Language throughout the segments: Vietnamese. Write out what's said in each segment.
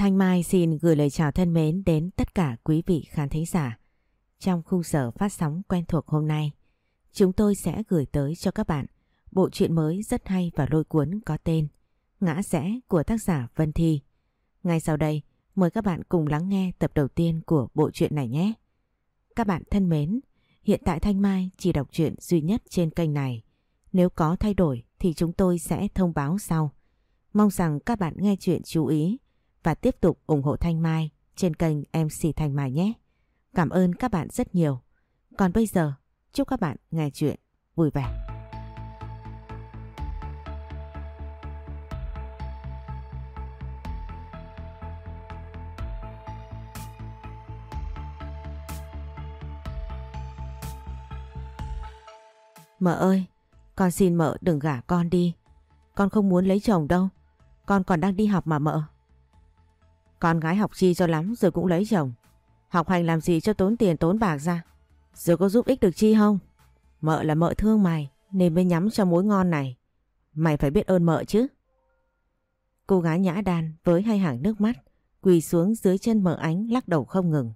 Thanh Mai xin gửi lời chào thân mến đến tất cả quý vị khán thính giả. Trong khung giờ phát sóng quen thuộc hôm nay, chúng tôi sẽ gửi tới cho các bạn bộ truyện mới rất hay và lôi cuốn có tên Ngã rẽ của tác giả Vân Thi. Ngay sau đây, mời các bạn cùng lắng nghe tập đầu tiên của bộ truyện này nhé. Các bạn thân mến, hiện tại Thanh Mai chỉ đọc truyện duy nhất trên kênh này. Nếu có thay đổi thì chúng tôi sẽ thông báo sau. Mong rằng các bạn nghe chuyện chú ý và tiếp tục ủng hộ Thanh Mai trên kênh MC Thanh Mai nhé. Cảm ơn các bạn rất nhiều. Còn bây giờ, chúc các bạn nghe chuyện vui vẻ. Mợ ơi, con xin mợ đừng gả con đi. Con không muốn lấy chồng đâu. Con còn đang đi học mà mợ. Con gái học chi cho lắm, rồi cũng lấy chồng. Học hành làm gì cho tốn tiền tốn bạc ra. Rồi có giúp ích được chi không? Mợ là mợ thương mày, nên mới nhắm cho mối ngon này. Mày phải biết ơn mợ chứ. Cô gái nhã đan với hai hàng nước mắt, quỳ xuống dưới chân mợ ánh, lắc đầu không ngừng.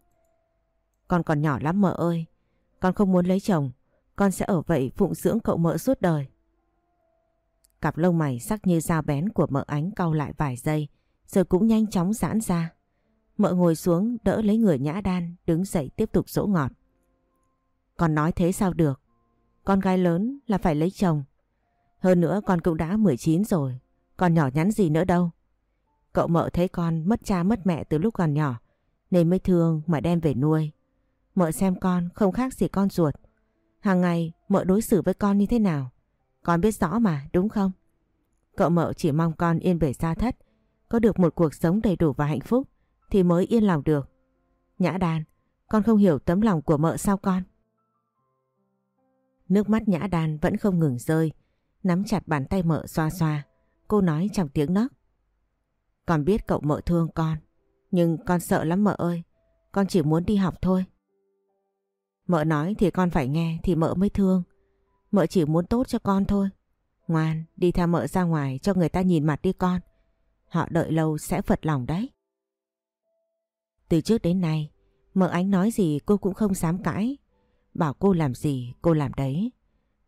Con còn nhỏ lắm mợ ơi. Con không muốn lấy chồng. Con sẽ ở vậy phụng dưỡng cậu mợ suốt đời. Cặp lông mày sắc như dao bén của mợ ánh cau lại vài giây rồi cũng nhanh chóng giãn ra. Mợ ngồi xuống đỡ lấy người nhã đan đứng dậy tiếp tục dỗ ngọt. Con nói thế sao được? Con gái lớn là phải lấy chồng. Hơn nữa con cũng đã 19 rồi, còn nhỏ nhắn gì nữa đâu. Cậu mợ thấy con mất cha mất mẹ từ lúc còn nhỏ nên mới thương mà đem về nuôi. Mợ xem con không khác gì con ruột. Hàng ngày mợ đối xử với con như thế nào? Con biết rõ mà đúng không? Cậu mợ chỉ mong con yên bể xa thất có được một cuộc sống đầy đủ và hạnh phúc thì mới yên lòng được. Nhã đàn, con không hiểu tấm lòng của mợ sao con? Nước mắt nhã đàn vẫn không ngừng rơi, nắm chặt bàn tay mợ xoa xoa. Cô nói trong tiếng nấc. Con biết cậu mợ thương con, nhưng con sợ lắm mợ ơi, con chỉ muốn đi học thôi. Mợ nói thì con phải nghe thì mợ mới thương. Mợ chỉ muốn tốt cho con thôi. Ngoan, đi theo mợ ra ngoài cho người ta nhìn mặt đi con. Họ đợi lâu sẽ phật lòng đấy. Từ trước đến nay, mợ ánh nói gì cô cũng không dám cãi. Bảo cô làm gì cô làm đấy.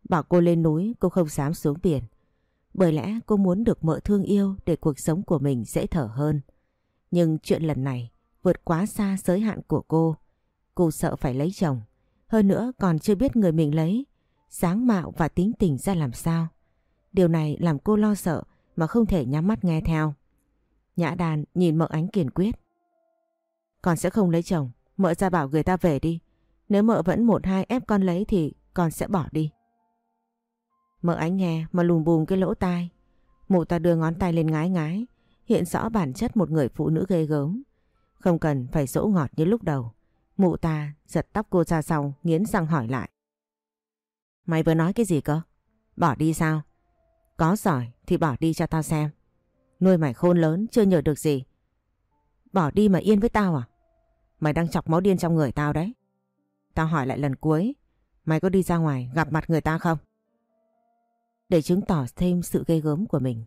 Bảo cô lên núi cô không dám xuống biển. Bởi lẽ cô muốn được mợ thương yêu để cuộc sống của mình dễ thở hơn. Nhưng chuyện lần này vượt quá xa giới hạn của cô. Cô sợ phải lấy chồng. Hơn nữa còn chưa biết người mình lấy, sáng mạo và tính tình ra làm sao. Điều này làm cô lo sợ mà không thể nhắm mắt nghe theo. Nhã đàn nhìn mợ ánh kiên quyết. Con sẽ không lấy chồng, mợ ra bảo người ta về đi. Nếu mợ vẫn một hai ép con lấy thì con sẽ bỏ đi. Mợ ánh nghe mà lùm bùm cái lỗ tai. Mụ ta đưa ngón tay lên ngái ngái, hiện rõ bản chất một người phụ nữ ghê gớm. Không cần phải dỗ ngọt như lúc đầu. Mụ ta giật tóc cô ra sau, nghiến răng hỏi lại. Mày vừa nói cái gì cơ? Bỏ đi sao? Có giỏi thì bỏ đi cho tao xem. Nuôi mày khôn lớn chưa nhờ được gì. Bỏ đi mà yên với tao à? Mày đang chọc máu điên trong người tao đấy. Tao hỏi lại lần cuối, mày có đi ra ngoài gặp mặt người ta không? Để chứng tỏ thêm sự ghê gớm của mình,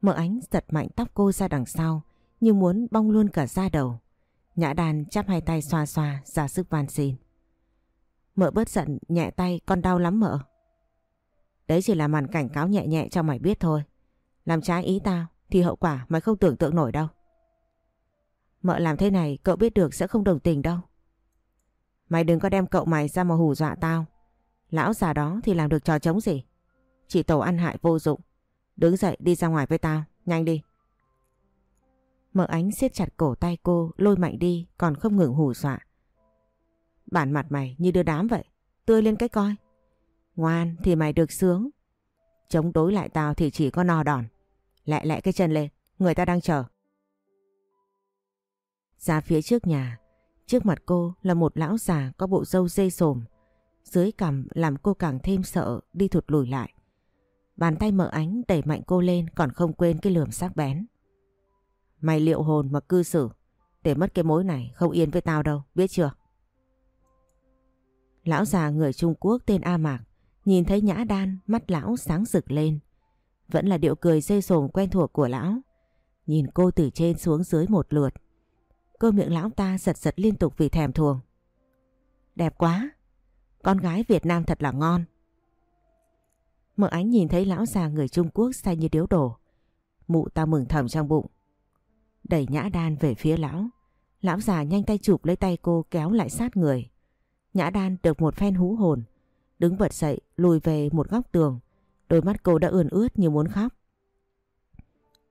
mợ ánh giật mạnh tóc cô ra đằng sau như muốn bong luôn cả da đầu. Nhã đàn chắp hai tay xoa xoa ra sức van xin. Mợ bớt giận nhẹ tay con đau lắm mợ. Đấy chỉ là màn cảnh cáo nhẹ nhẹ cho mày biết thôi. Làm trái ý tao thì hậu quả mày không tưởng tượng nổi đâu. Mợ làm thế này, cậu biết được sẽ không đồng tình đâu. Mày đừng có đem cậu mày ra mà hù dọa tao. Lão già đó thì làm được trò chống gì. Chỉ tổ ăn hại vô dụng. Đứng dậy, đi ra ngoài với tao. Nhanh đi. Mợ ánh siết chặt cổ tay cô, lôi mạnh đi, còn không ngừng hù dọa. Bản mặt mày như đưa đám vậy. Tươi lên cái coi. Ngoan thì mày được sướng. Chống đối lại tao thì chỉ có no đòn. Lẹ lẹ cái chân lên. Người ta đang chờ. Ra phía trước nhà. Trước mặt cô là một lão già có bộ râu dây sồm. Dưới cằm làm cô càng thêm sợ đi thụt lùi lại. Bàn tay mở ánh đẩy mạnh cô lên còn không quên cái lườm sắc bén. Mày liệu hồn mà cư xử. Để mất cái mối này không yên với tao đâu, biết chưa? Lão già người Trung Quốc tên A Mạc nhìn thấy nhã đan mắt lão sáng rực lên. Vẫn là điệu cười dây sồm quen thuộc của lão. Nhìn cô từ trên xuống dưới một lượt cơ miệng lão ta giật giật liên tục vì thèm thuồng. Đẹp quá, con gái Việt Nam thật là ngon. Mợ ánh nhìn thấy lão già người Trung Quốc say như điếu đổ. Mụ ta mừng thầm trong bụng. Đẩy nhã đan về phía lão. Lão già nhanh tay chụp lấy tay cô kéo lại sát người. Nhã đan được một phen hú hồn. Đứng bật dậy lùi về một góc tường. Đôi mắt cô đã ươn ướt như muốn khóc.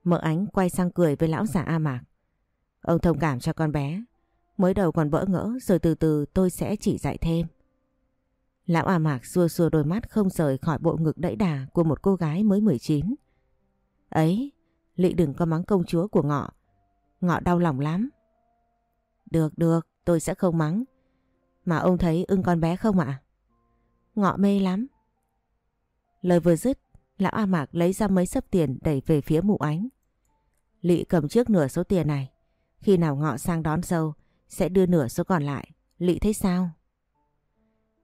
Mợ ánh quay sang cười với lão già A Mạc. Ông thông cảm cho con bé. Mới đầu còn bỡ ngỡ rồi từ từ tôi sẽ chỉ dạy thêm. Lão A Mạc xua xua đôi mắt không rời khỏi bộ ngực đẫy đà của một cô gái mới 19. Ấy, Lị đừng có mắng công chúa của ngọ. Ngọ đau lòng lắm. Được được, tôi sẽ không mắng. Mà ông thấy ưng con bé không ạ? Ngọ mê lắm. Lời vừa dứt, lão A Mạc lấy ra mấy sấp tiền đẩy về phía mụ ánh. Lị cầm trước nửa số tiền này. Khi nào ngọ sang đón dâu, sẽ đưa nửa số còn lại. Lị thấy sao?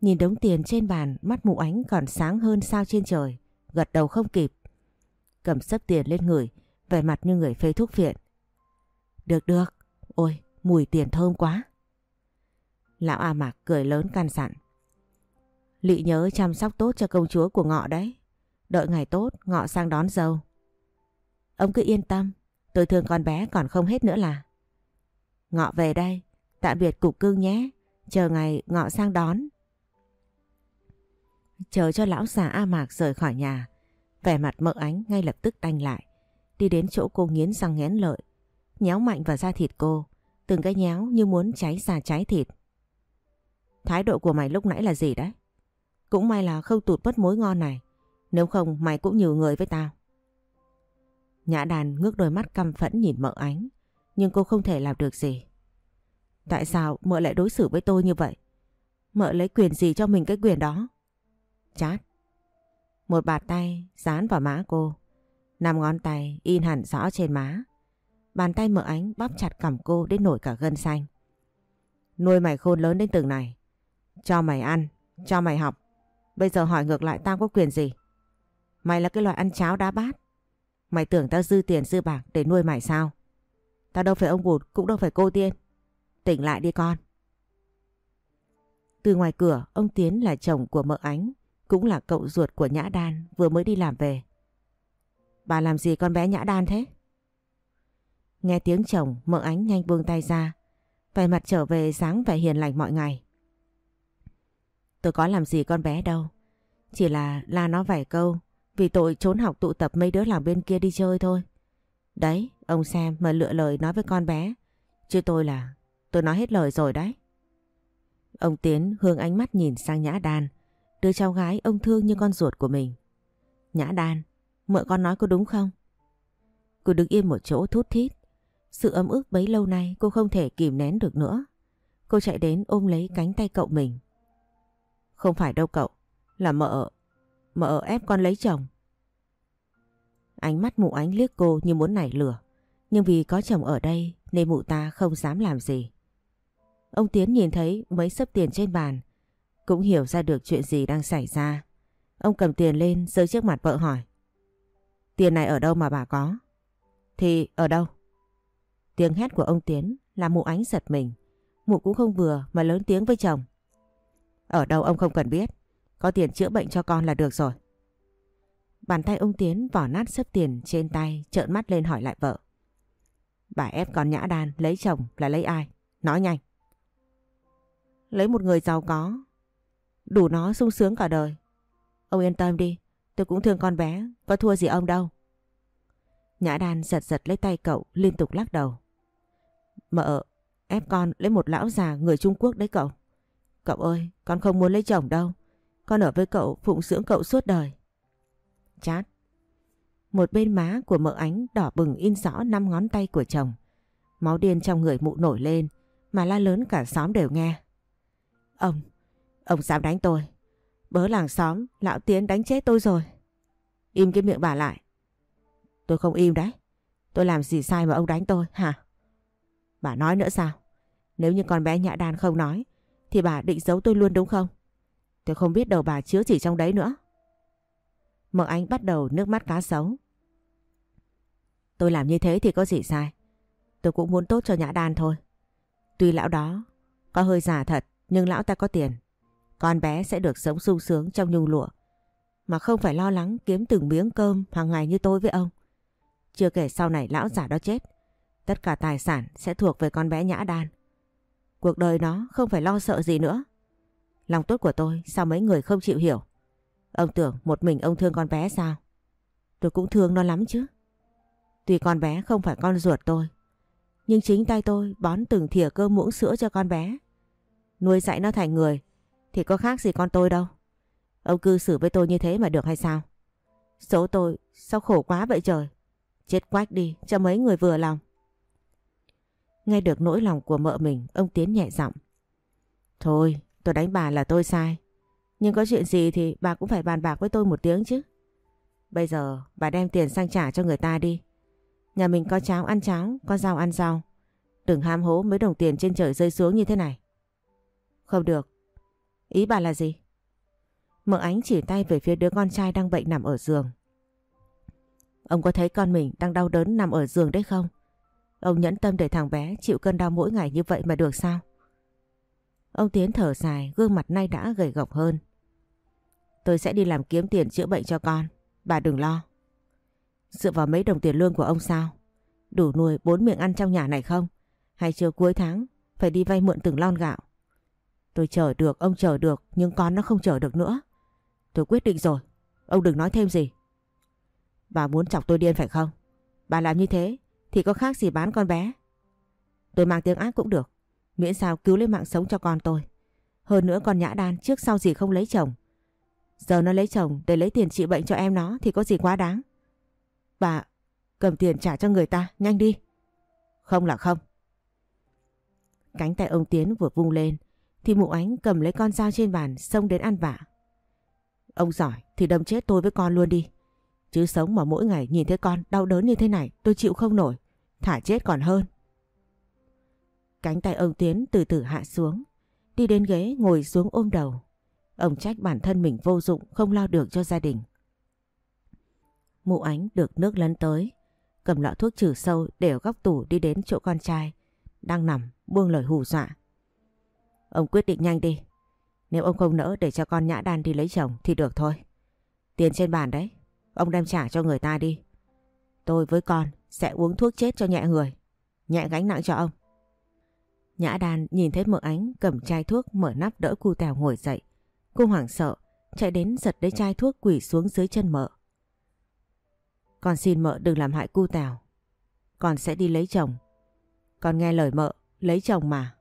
Nhìn đống tiền trên bàn, mắt mụ ánh còn sáng hơn sao trên trời. Gật đầu không kịp. Cầm sấp tiền lên người, vẻ mặt như người phê thuốc phiện. Được được, ôi, mùi tiền thơm quá. Lão A Mạc cười lớn can sẵn. Lị nhớ chăm sóc tốt cho công chúa của ngọ đấy. Đợi ngày tốt, ngọ sang đón dâu. Ông cứ yên tâm, tôi thương con bé còn không hết nữa là. Ngọ về đây, tạm biệt cục cưng nhé, chờ ngày ngọ sang đón. Chờ cho lão già A Mạc rời khỏi nhà, vẻ mặt mợ ánh ngay lập tức đanh lại. Đi đến chỗ cô nghiến răng nghén lợi, nhéo mạnh vào da thịt cô, từng cái nhéo như muốn cháy ra cháy thịt. Thái độ của mày lúc nãy là gì đấy? Cũng may là không tụt mất mối ngon này, nếu không mày cũng nhiều người với tao. Nhã đàn ngước đôi mắt căm phẫn nhìn mợ ánh, nhưng cô không thể làm được gì. Tại sao mợ lại đối xử với tôi như vậy? Mợ lấy quyền gì cho mình cái quyền đó? Chát. Một bạt tay dán vào má cô. Năm ngón tay in hẳn rõ trên má. Bàn tay mợ ánh bóp chặt cằm cô đến nổi cả gân xanh. Nuôi mày khôn lớn đến từng này. Cho mày ăn, cho mày học. Bây giờ hỏi ngược lại tao có quyền gì? Mày là cái loại ăn cháo đá bát. Mày tưởng tao dư tiền dư bạc để nuôi mày sao? Tao đâu phải ông bụt, cũng đâu phải cô tiên. Tỉnh lại đi con. Từ ngoài cửa, ông Tiến là chồng của mợ ánh, cũng là cậu ruột của Nhã Đan vừa mới đi làm về. Bà làm gì con bé Nhã Đan thế? Nghe tiếng chồng, mợ ánh nhanh buông tay ra, vẻ mặt trở về sáng vẻ hiền lành mọi ngày. Tôi có làm gì con bé đâu, chỉ là la nó vài câu vì tội trốn học tụ tập mấy đứa làng bên kia đi chơi thôi. Đấy, ông xem mà lựa lời nói với con bé, chứ tôi là tôi nói hết lời rồi đấy. Ông Tiến hướng ánh mắt nhìn sang Nhã Đan, đứa cháu gái ông thương như con ruột của mình. Nhã Đan, mợ con nói có đúng không? Cô đứng yên một chỗ thút thít. Sự ấm ức bấy lâu nay cô không thể kìm nén được nữa. Cô chạy đến ôm lấy cánh tay cậu mình. Không phải đâu cậu, là mợ, mợ ép con lấy chồng. Ánh mắt mụ ánh liếc cô như muốn nảy lửa. Nhưng vì có chồng ở đây nên mụ ta không dám làm gì. Ông Tiến nhìn thấy mấy sấp tiền trên bàn cũng hiểu ra được chuyện gì đang xảy ra. Ông cầm tiền lên rơi trước mặt vợ hỏi. Tiền này ở đâu mà bà có? Thì ở đâu? Tiếng hét của ông Tiến làm mụ ánh giật mình. Mụ cũng không vừa mà lớn tiếng với chồng. Ở đâu ông không cần biết. Có tiền chữa bệnh cho con là được rồi. Bàn tay ông Tiến vỏ nát sấp tiền trên tay trợn mắt lên hỏi lại vợ. Bà ép con nhã đàn lấy chồng là lấy ai? Nói nhanh. Lấy một người giàu có Đủ nó sung sướng cả đời. Ông yên tâm đi, tôi cũng thương con bé, có thua gì ông đâu. Nhã đàn giật giật lấy tay cậu liên tục lắc đầu. Mợ, ép con lấy một lão già người Trung Quốc đấy cậu. Cậu ơi, con không muốn lấy chồng đâu. Con ở với cậu phụng dưỡng cậu suốt đời. Chát. Một bên má của mợ ánh đỏ bừng in rõ năm ngón tay của chồng. Máu điên trong người mụ nổi lên mà la lớn cả xóm đều nghe. Ông, Ông dám đánh tôi. Bớ làng xóm, lão Tiến đánh chết tôi rồi. Im cái miệng bà lại. Tôi không im đấy. Tôi làm gì sai mà ông đánh tôi hả? Bà nói nữa sao? Nếu như con bé Nhã Đan không nói thì bà định giấu tôi luôn đúng không? Tôi không biết đầu bà chứa chỉ trong đấy nữa. Mợ ánh bắt đầu nước mắt cá sấu. Tôi làm như thế thì có gì sai. Tôi cũng muốn tốt cho Nhã Đan thôi. Tuy lão đó có hơi già thật, nhưng lão ta có tiền. Con bé sẽ được sống sung sướng trong nhung lụa. Mà không phải lo lắng kiếm từng miếng cơm hàng ngày như tôi với ông. Chưa kể sau này lão giả đó chết. Tất cả tài sản sẽ thuộc về con bé Nhã Đan. Cuộc đời nó không phải lo sợ gì nữa. Lòng tốt của tôi, sao mấy người không chịu hiểu. Ông tưởng một mình ông thương con bé sao? Tôi cũng thương nó lắm chứ. Tuy con bé không phải con ruột tôi. Nhưng chính tay tôi bón từng thìa cơm muỗng sữa cho con bé. Nuôi dạy nó thành người, thì có khác gì con tôi đâu. Ông cư xử với tôi như thế mà được hay sao? Số tôi sao khổ quá vậy trời? Chết quách đi cho mấy người vừa lòng. Nghe được nỗi lòng của mợ mình, ông Tiến nhẹ giọng. Thôi, tôi đánh bà là tôi sai. Nhưng có chuyện gì thì bà cũng phải bàn bạc với tôi một tiếng chứ. Bây giờ bà đem tiền sang trả cho người ta đi. Nhà mình có cháo ăn cháo, có rau ăn rau. Đừng ham hố mấy đồng tiền trên trời rơi xuống như thế này. Không được. Ý bà là gì? Mợ ánh chỉ tay về phía đứa con trai đang bệnh nằm ở giường. Ông có thấy con mình đang đau đớn nằm ở giường đấy không? Ông nhẫn tâm để thằng bé chịu cơn đau mỗi ngày như vậy mà được sao? Ông Tiến thở dài, gương mặt nay đã gầy gộc hơn. Tôi sẽ đi làm kiếm tiền chữa bệnh cho con. Bà đừng lo. Dựa vào mấy đồng tiền lương của ông sao? Đủ nuôi bốn miệng ăn trong nhà này không? Hay chưa cuối tháng phải đi vay mượn từng lon gạo? Tôi chờ được, ông chờ được, nhưng con nó không chờ được nữa. Tôi quyết định rồi, ông đừng nói thêm gì. Bà muốn chọc tôi điên phải không? Bà làm như thế thì có khác gì bán con bé. Tôi mang tiếng ác cũng được, miễn sao cứu lấy mạng sống cho con tôi. Hơn nữa con nhã đan trước sau gì không lấy chồng. Giờ nó lấy chồng để lấy tiền trị bệnh cho em nó thì có gì quá đáng. Bà, cầm tiền trả cho người ta, nhanh đi. Không là không. Cánh tay ông Tiến vừa vung lên thì mụ ánh cầm lấy con dao trên bàn xông đến ăn vạ. Ông giỏi thì đâm chết tôi với con luôn đi. Chứ sống mà mỗi ngày nhìn thấy con đau đớn như thế này tôi chịu không nổi. Thả chết còn hơn. Cánh tay ông Tiến từ từ hạ xuống. Đi đến ghế ngồi xuống ôm đầu. Ông trách bản thân mình vô dụng, không lo được cho gia đình. Mụ ánh được nước lấn tới. Cầm lọ thuốc trừ sâu để ở góc tủ đi đến chỗ con trai. Đang nằm buông lời hù dọa. Ông quyết định nhanh đi. Nếu ông không nỡ để cho con nhã đan đi lấy chồng thì được thôi. Tiền trên bàn đấy. Ông đem trả cho người ta đi. Tôi với con sẽ uống thuốc chết cho nhẹ người. Nhẹ gánh nặng cho ông. Nhã đan nhìn thấy mợ ánh cầm chai thuốc mở nắp đỡ cu tèo ngồi dậy. Cô hoảng sợ, chạy đến giật lấy chai thuốc quỷ xuống dưới chân mợ. Con xin mợ đừng làm hại cu tèo. Con sẽ đi lấy chồng. Con nghe lời mợ, lấy chồng mà.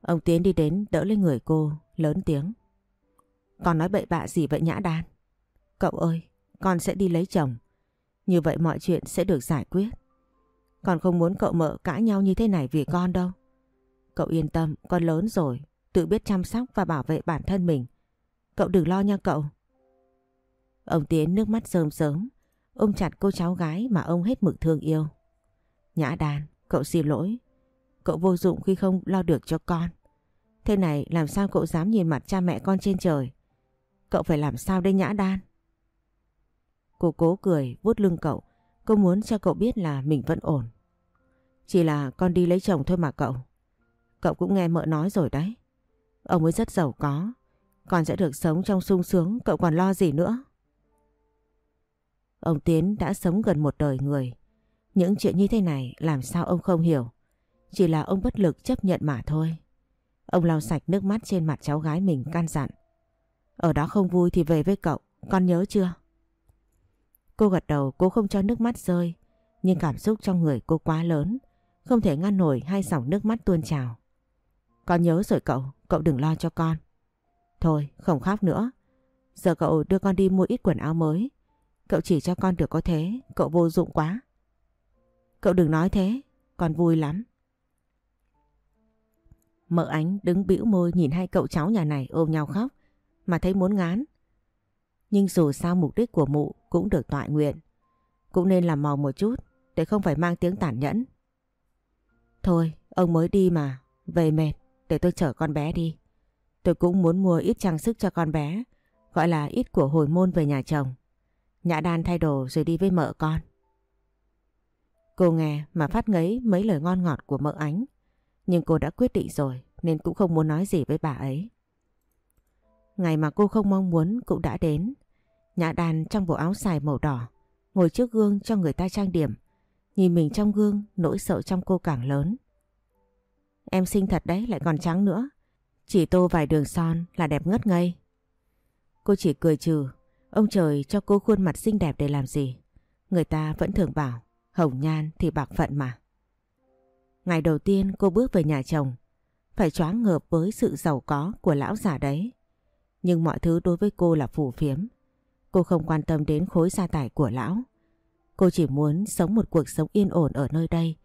Ông Tiến đi đến đỡ lên người cô, lớn tiếng. Con nói bậy bạ gì vậy Nhã Đan? Cậu ơi, con sẽ đi lấy chồng. Như vậy mọi chuyện sẽ được giải quyết. Con không muốn cậu mợ cãi nhau như thế này vì con đâu. Cậu yên tâm, con lớn rồi, tự biết chăm sóc và bảo vệ bản thân mình. Cậu đừng lo nha cậu. Ông Tiến nước mắt sớm sớm, ôm chặt cô cháu gái mà ông hết mực thương yêu. Nhã đàn, cậu xin lỗi. Cậu vô dụng khi không lo được cho con. Thế này làm sao cậu dám nhìn mặt cha mẹ con trên trời? Cậu phải làm sao đây Nhã Đan? Cô cố cười vuốt lưng cậu. Cô muốn cho cậu biết là mình vẫn ổn. Chỉ là con đi lấy chồng thôi mà cậu. Cậu cũng nghe mợ nói rồi đấy. Ông ấy rất giàu có. Con sẽ được sống trong sung sướng, cậu còn lo gì nữa? Ông Tiến đã sống gần một đời người. Những chuyện như thế này làm sao ông không hiểu. Chỉ là ông bất lực chấp nhận mà thôi. Ông lau sạch nước mắt trên mặt cháu gái mình can dặn. Ở đó không vui thì về với cậu, con nhớ chưa? Cô gật đầu cô không cho nước mắt rơi. Nhưng cảm xúc trong người cô quá lớn. Không thể ngăn nổi hai dòng nước mắt tuôn trào. Con nhớ rồi cậu, cậu đừng lo cho con. Thôi, không khóc nữa. Giờ cậu đưa con đi mua ít quần áo mới. Cậu chỉ cho con được có thế, cậu vô dụng quá. Cậu đừng nói thế, con vui lắm. Mợ ánh đứng bĩu môi nhìn hai cậu cháu nhà này ôm nhau khóc, mà thấy muốn ngán. Nhưng dù sao mục đích của mụ cũng được tọa nguyện. Cũng nên làm màu một chút để không phải mang tiếng tản nhẫn. Thôi, ông mới đi mà, về mệt, để tôi chở con bé đi. Tôi cũng muốn mua ít trang sức cho con bé, gọi là ít của hồi môn về nhà chồng. Nhã đan thay đồ rồi đi với mợ con. Cô nghe mà phát ngấy mấy lời ngon ngọt của mợ ánh. Nhưng cô đã quyết định rồi nên cũng không muốn nói gì với bà ấy. Ngày mà cô không mong muốn cũng đã đến. Nhã đàn trong bộ áo dài màu đỏ, ngồi trước gương cho người ta trang điểm. Nhìn mình trong gương, nỗi sợ trong cô càng lớn. Em xinh thật đấy, lại còn trắng nữa. Chỉ tô vài đường son là đẹp ngất ngây. Cô chỉ cười trừ, ông trời cho cô khuôn mặt xinh đẹp để làm gì. Người ta vẫn thường bảo, hồng nhan thì bạc phận mà. Ngày đầu tiên cô bước về nhà chồng, phải choáng ngợp với sự giàu có của lão già đấy. Nhưng mọi thứ đối với cô là phù phiếm. Cô không quan tâm đến khối gia tài của lão. Cô chỉ muốn sống một cuộc sống yên ổn ở nơi đây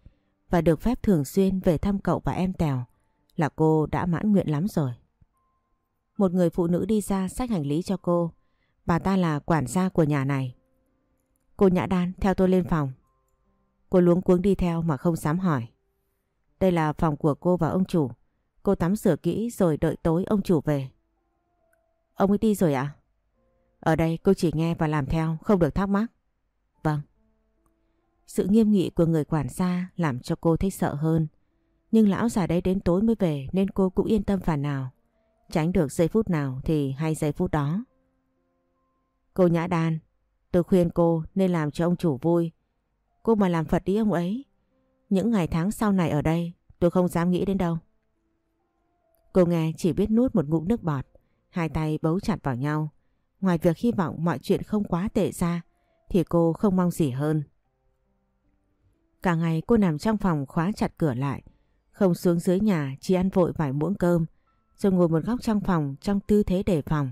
và được phép thường xuyên về thăm cậu và em Tèo, là cô đã mãn nguyện lắm rồi. Một người phụ nữ đi ra xách hành lý cho cô. Bà ta là quản gia của nhà này. Cô Nhã Đan, theo tôi lên phòng. Cô luống cuống đi theo mà không dám hỏi. Đây là phòng của cô và ông chủ. Cô tắm rửa kỹ rồi đợi tối ông chủ về. Ông ấy đi rồi ạ? À? Ở đây cô chỉ nghe và làm theo, không được thắc mắc. Vâng. Sự nghiêm nghị của người quản gia làm cho cô thấy sợ hơn. Nhưng lão già đấy đến tối mới về nên cô cũng yên tâm phần nào. Tránh được giây phút nào thì hay giây phút đó. Cô Nhã Đan, tôi khuyên cô nên làm cho ông chủ vui. Cô mà làm Phật đi ông ấy. Những ngày tháng sau này ở đây tôi không dám nghĩ đến đâu. Cô nghe chỉ biết nuốt một ngụm nước bọt. Hai tay bấu chặt vào nhau. Ngoài việc hy vọng mọi chuyện không quá tệ ra thì cô không mong gì hơn. Cả ngày cô nằm trong phòng khóa chặt cửa lại. Không xuống dưới nhà chỉ ăn vội vài muỗng cơm rồi ngồi một góc trong phòng trong tư thế đề phòng.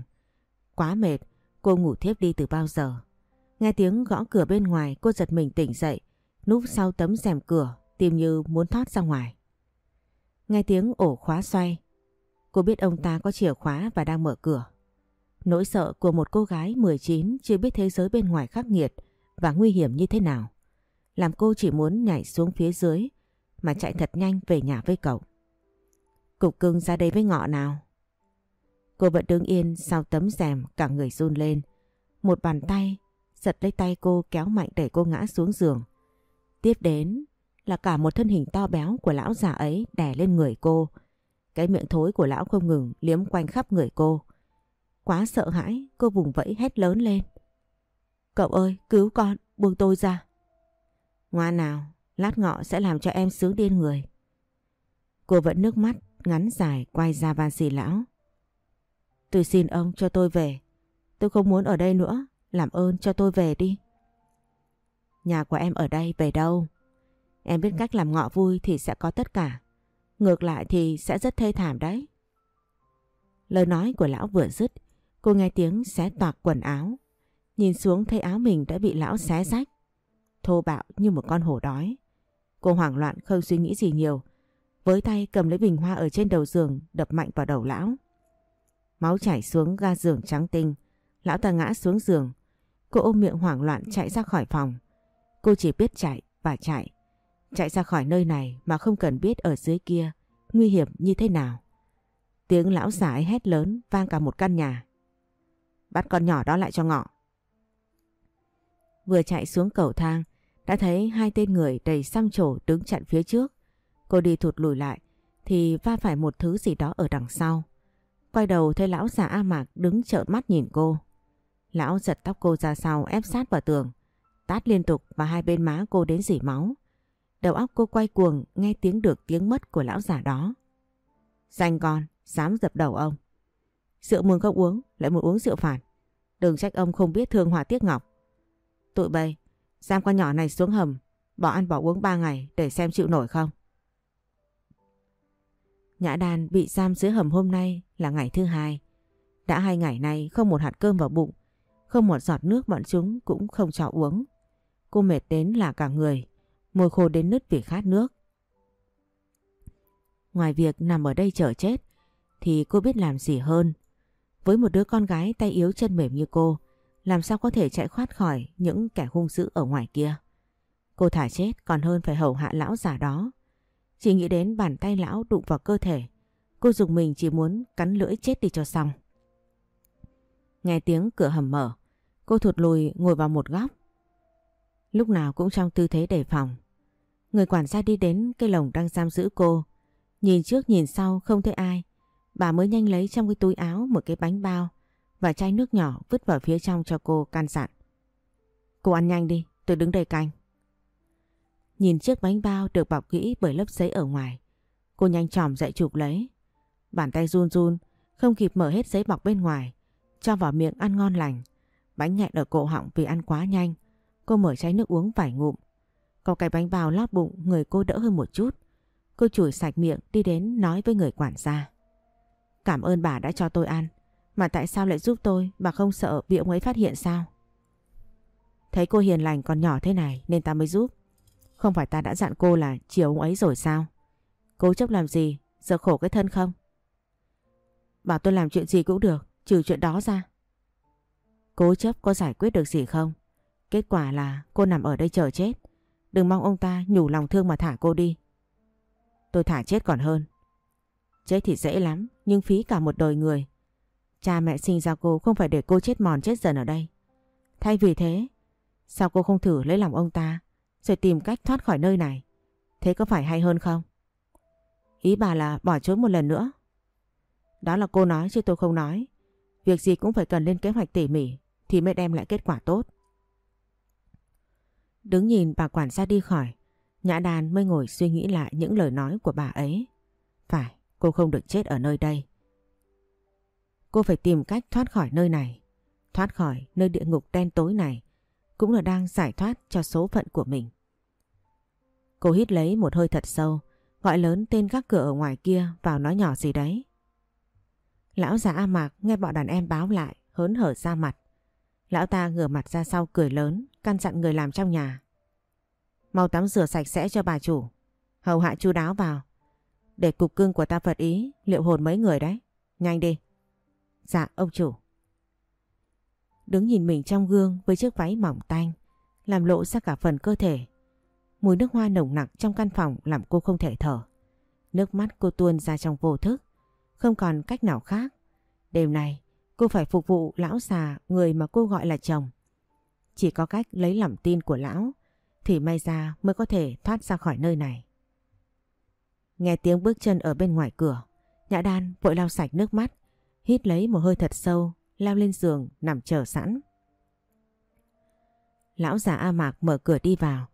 Quá mệt, cô ngủ thiếp đi từ bao giờ. Nghe tiếng gõ cửa bên ngoài cô giật mình tỉnh dậy, núp sau tấm rèm cửa, tìm như muốn thoát ra ngoài. Nghe tiếng ổ khóa xoay, cô biết ông ta có chìa khóa và đang mở cửa. Nỗi sợ của một cô gái 19 chưa biết thế giới bên ngoài khắc nghiệt và nguy hiểm như thế nào. Làm cô chỉ muốn nhảy xuống phía dưới, mà chạy thật nhanh về nhà với cậu. Cục cưng ra đây với ngọ nào. Cô vẫn đứng yên sau tấm rèm, cả người run lên. Một bàn tay giật lấy tay cô kéo mạnh đẩy cô ngã xuống giường. Tiếp đến là cả một thân hình to béo của lão già ấy đè lên người cô. Cái miệng thối của lão không ngừng liếm quanh khắp người cô. Quá sợ hãi, cô vùng vẫy hét lớn lên. Cậu ơi, cứu con, buông tôi ra. Ngoan nào, lát ngọ sẽ làm cho em sướng điên người. Cô vẫn nước mắt, ngắn dài quay ra van xì lão. Tôi xin ông cho tôi về. Tôi không muốn ở đây nữa, làm ơn cho tôi về đi. Nhà của em ở đây về đâu? Em biết cách làm ngọ vui thì sẽ có tất cả. Ngược lại thì sẽ rất thê thảm đấy. Lời nói của lão vừa dứt, cô nghe tiếng xé toạc quần áo. Nhìn xuống thấy áo mình đã bị lão xé rách. Thô bạo như một con hổ đói. Cô hoảng loạn không suy nghĩ gì nhiều. Với tay cầm lấy bình hoa ở trên đầu giường đập mạnh vào đầu lão. Máu chảy xuống ga giường trắng tinh. Lão ta ngã xuống giường. Cô ôm miệng hoảng loạn chạy ra khỏi phòng. Cô chỉ biết chạy và chạy. Chạy ra khỏi nơi này mà không cần biết ở dưới kia nguy hiểm như thế nào. Tiếng lão giả ấy hét lớn, vang cả một căn nhà. Bắt con nhỏ đó lại cho ngọ. Vừa chạy xuống cầu thang, đã thấy hai tên người đầy xăm trổ đứng chặn phía trước. Cô đi thụt lùi lại, thì va phải một thứ gì đó ở đằng sau. Quay đầu thấy lão già A Mạc đứng trợn mắt nhìn cô. Lão giật tóc cô ra sau ép sát vào tường. Tát liên tục và hai bên má cô đến dỉ máu. Đầu óc cô quay cuồng nghe tiếng được tiếng mất của lão già đó. Danh con, dám dập đầu ông. Rượu mừng không uống, lại muốn uống rượu phản. Đừng trách ông không biết thương hòa tiếc ngọc. Tụi bay, giam con nhỏ này xuống hầm, bỏ ăn bỏ uống ba ngày để xem chịu nổi không. Nhã đàn bị giam dưới hầm hôm nay là ngày thứ hai. Đã hai ngày nay không một hạt cơm vào bụng, không một giọt nước bọn chúng cũng không cho uống. Cô mệt đến là cả người, môi khô đến nứt vì khát nước. Ngoài việc nằm ở đây chờ chết, thì cô biết làm gì hơn. Với một đứa con gái tay yếu chân mềm như cô, làm sao có thể chạy thoát khỏi những kẻ hung dữ ở ngoài kia. Cô thả chết còn hơn phải hầu hạ lão già đó. Chỉ nghĩ đến bàn tay lão đụng vào cơ thể, cô dùng mình chỉ muốn cắn lưỡi chết đi cho xong. Nghe tiếng cửa hầm mở, cô thụt lùi ngồi vào một góc. Lúc nào cũng trong tư thế đề phòng. Người quản gia đi đến cây lồng đang giam giữ cô, Nhìn trước nhìn sau không thấy ai, bà mới nhanh lấy trong cái túi áo một cái bánh bao và chai nước nhỏ vứt vào phía trong cho cô can dặn. Cô ăn nhanh đi, tôi đứng đây canh. Nhìn chiếc bánh bao được bọc kỹ bởi lớp giấy ở ngoài, cô nhanh chóng dậy chụp lấy. Bàn tay run run, không kịp mở hết giấy bọc bên ngoài, cho vào miệng ăn ngon lành. Bánh nghẹn ở cổ họng vì ăn quá nhanh, cô mở chai nước uống vài ngụm. Có cái bánh bao lót bụng, người cô đỡ hơn một chút. Cô chùi sạch miệng, đi đến nói với người quản gia. Cảm ơn bà đã cho tôi ăn. Mà tại sao lại giúp tôi Bà không sợ bị ông ấy phát hiện sao Thấy cô hiền lành còn nhỏ thế này Nên ta mới giúp Không phải ta đã dặn cô là chiều ông ấy rồi sao Cố chấp làm gì Giờ khổ cái thân không Bảo tôi làm chuyện gì cũng được, Trừ chuyện đó ra Cố chấp có giải quyết được gì không Kết quả là cô nằm ở đây chờ chết Đừng mong ông ta nhủ lòng thương mà thả cô đi Tôi thả chết còn hơn Chết thì dễ lắm Nhưng phí cả một đời người Cha mẹ sinh ra cô không phải để cô chết mòn chết dần ở đây. Thay vì thế, sao cô không thử lấy lòng ông ta rồi tìm cách thoát khỏi nơi này? Thế có phải hay hơn không? Ý bà là bỏ trốn một lần nữa. Đó là cô nói chứ tôi không nói. Việc gì cũng phải cần lên kế hoạch tỉ mỉ thì mới đem lại kết quả tốt. Đứng nhìn bà quản gia đi khỏi, Nhã Đàn mới ngồi suy nghĩ lại những lời nói của bà ấy. Phải, cô không được chết ở nơi đây. Cô phải tìm cách thoát khỏi nơi này. Thoát khỏi nơi địa ngục đen tối này cũng là đang giải thoát cho số phận của mình. Cô hít lấy một hơi thật sâu, gọi lớn tên các cửa ở ngoài kia vào nói nhỏ gì đấy. Lão già A Mạc nghe bọn đàn em báo lại, hớn hở ra mặt. Lão ta ngửa mặt ra sau cười lớn, căn dặn người làm trong nhà. Mau tắm rửa sạch sẽ cho bà chủ, hầu hạ chu đáo vào. Để cục cưng của ta Phật ý, liệu hồn mấy người đấy. Nhanh đi. Dạ ông chủ. Đứng nhìn mình trong gương với chiếc váy mỏng tanh, làm lộ ra cả phần cơ thể. Mùi nước hoa nồng nặc trong căn phòng làm cô không thể thở. Nước mắt cô tuôn ra trong vô thức, không còn cách nào khác. Đêm này cô phải phục vụ lão già người mà cô gọi là chồng. Chỉ có cách lấy lòng tin của lão thì may ra mới có thể thoát ra khỏi nơi này. Nghe tiếng bước chân ở bên ngoài cửa, Nhã Đan vội lau sạch nước mắt, hít lấy một hơi thật sâu, leo lên giường nằm chờ sẵn. Lão già A Mạc mở cửa đi vào,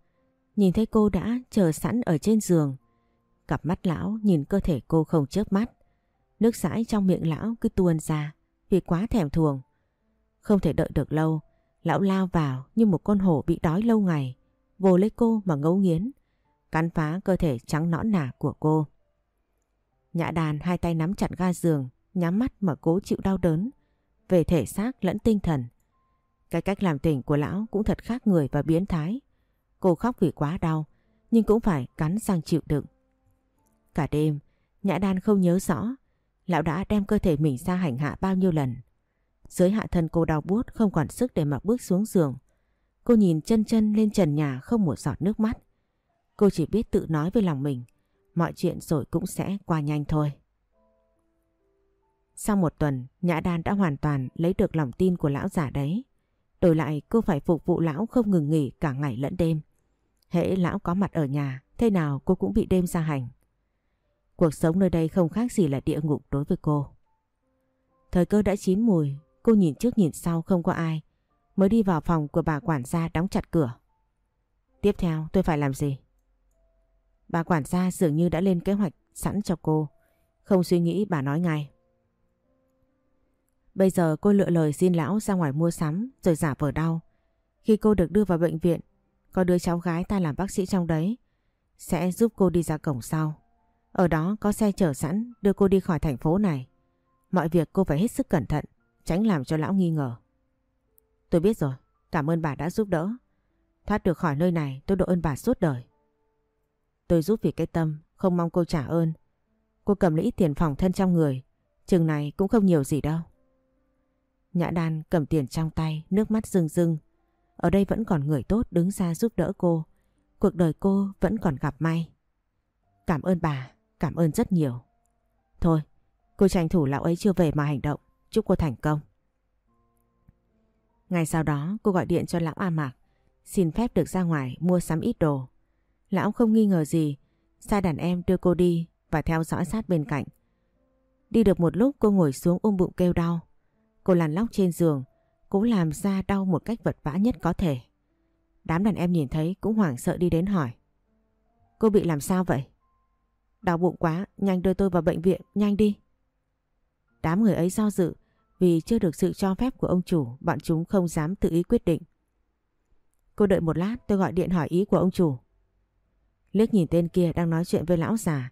nhìn thấy cô đã chờ sẵn ở trên giường. Cặp mắt lão nhìn cơ thể cô không chớp mắt. Nước sãi trong miệng lão cứ tuôn ra vì quá thèm thuồng. Không thể đợi được lâu, lão lao vào như một con hổ bị đói lâu ngày, vồ lấy cô mà ngấu nghiến, cắn phá cơ thể trắng nõn nà của cô. Nhã đàn hai tay nắm chặt ga giường, nhắm mắt mà cố chịu đau đớn về thể xác lẫn tinh thần. Cái cách làm tỉnh của lão cũng thật khác người và biến thái. Cô khóc vì quá đau nhưng cũng phải cắn răng chịu đựng. Cả đêm, Nhã Đan không nhớ rõ lão đã đem cơ thể mình ra hành hạ bao nhiêu lần. Dưới hạ thân cô đau buốt không còn sức để mà bước xuống giường. Cô nhìn chân chân lên trần nhà không một giọt nước mắt. Cô chỉ biết tự nói với lòng mình, mọi chuyện rồi cũng sẽ qua nhanh thôi. Sau một tuần, Nhã Đan đã hoàn toàn lấy được lòng tin của lão giả đấy. Đổi lại cô phải phục vụ lão không ngừng nghỉ cả ngày lẫn đêm. Hễ lão có mặt ở nhà, thế nào cô cũng bị đêm ra hành. Cuộc sống nơi đây không khác gì là địa ngục đối với cô. Thời cơ đã chín mùi, cô nhìn trước nhìn sau không có ai, mới đi vào phòng của bà quản gia đóng chặt cửa. Tiếp theo tôi phải làm gì? Bà quản gia dường như đã lên kế hoạch sẵn cho cô. Không suy nghĩ bà nói ngay. Bây giờ cô lựa lời xin lão ra ngoài mua sắm rồi giả vờ đau. Khi cô được đưa vào bệnh viện, có đứa cháu gái ta làm bác sĩ trong đấy. Sẽ giúp cô đi ra cổng sau. Ở đó có xe chở sẵn đưa cô đi khỏi thành phố này. Mọi việc cô phải hết sức cẩn thận, tránh làm cho lão nghi ngờ. Tôi biết rồi, cảm ơn bà đã giúp đỡ. Thoát được khỏi nơi này tôi độ ơn bà suốt đời. Tôi giúp vì cái tâm, không mong cô trả ơn. Cô cầm lấy ít tiền phòng thân trong người, chừng này cũng không nhiều gì đâu. Nhã Đan cầm tiền trong tay, nước mắt rưng rưng. Ở đây vẫn còn người tốt đứng ra giúp đỡ cô. Cuộc đời cô vẫn còn gặp may. Cảm ơn bà, cảm ơn rất nhiều. Thôi, cô tranh thủ lão ấy chưa về mà hành động. Chúc cô thành công. Ngày sau đó cô gọi điện cho lão A Mạc, xin phép được ra ngoài mua sắm ít đồ. Lão không nghi ngờ gì, sai đàn em đưa cô đi và theo dõi sát bên cạnh. Đi được một lúc cô ngồi xuống ôm bụng kêu đau. Cô lăn lóc trên giường, cũng làm ra đau một cách vật vã nhất có thể. Đám đàn em nhìn thấy cũng hoảng sợ đi đến hỏi. Cô bị làm sao vậy? Đau bụng quá, nhanh đưa tôi vào bệnh viện, nhanh đi. Đám người ấy do dự vì chưa được sự cho phép của ông chủ, bọn chúng không dám tự ý quyết định. Cô đợi một lát tôi gọi điện hỏi ý của ông chủ. Liếc nhìn tên kia đang nói chuyện với lão già,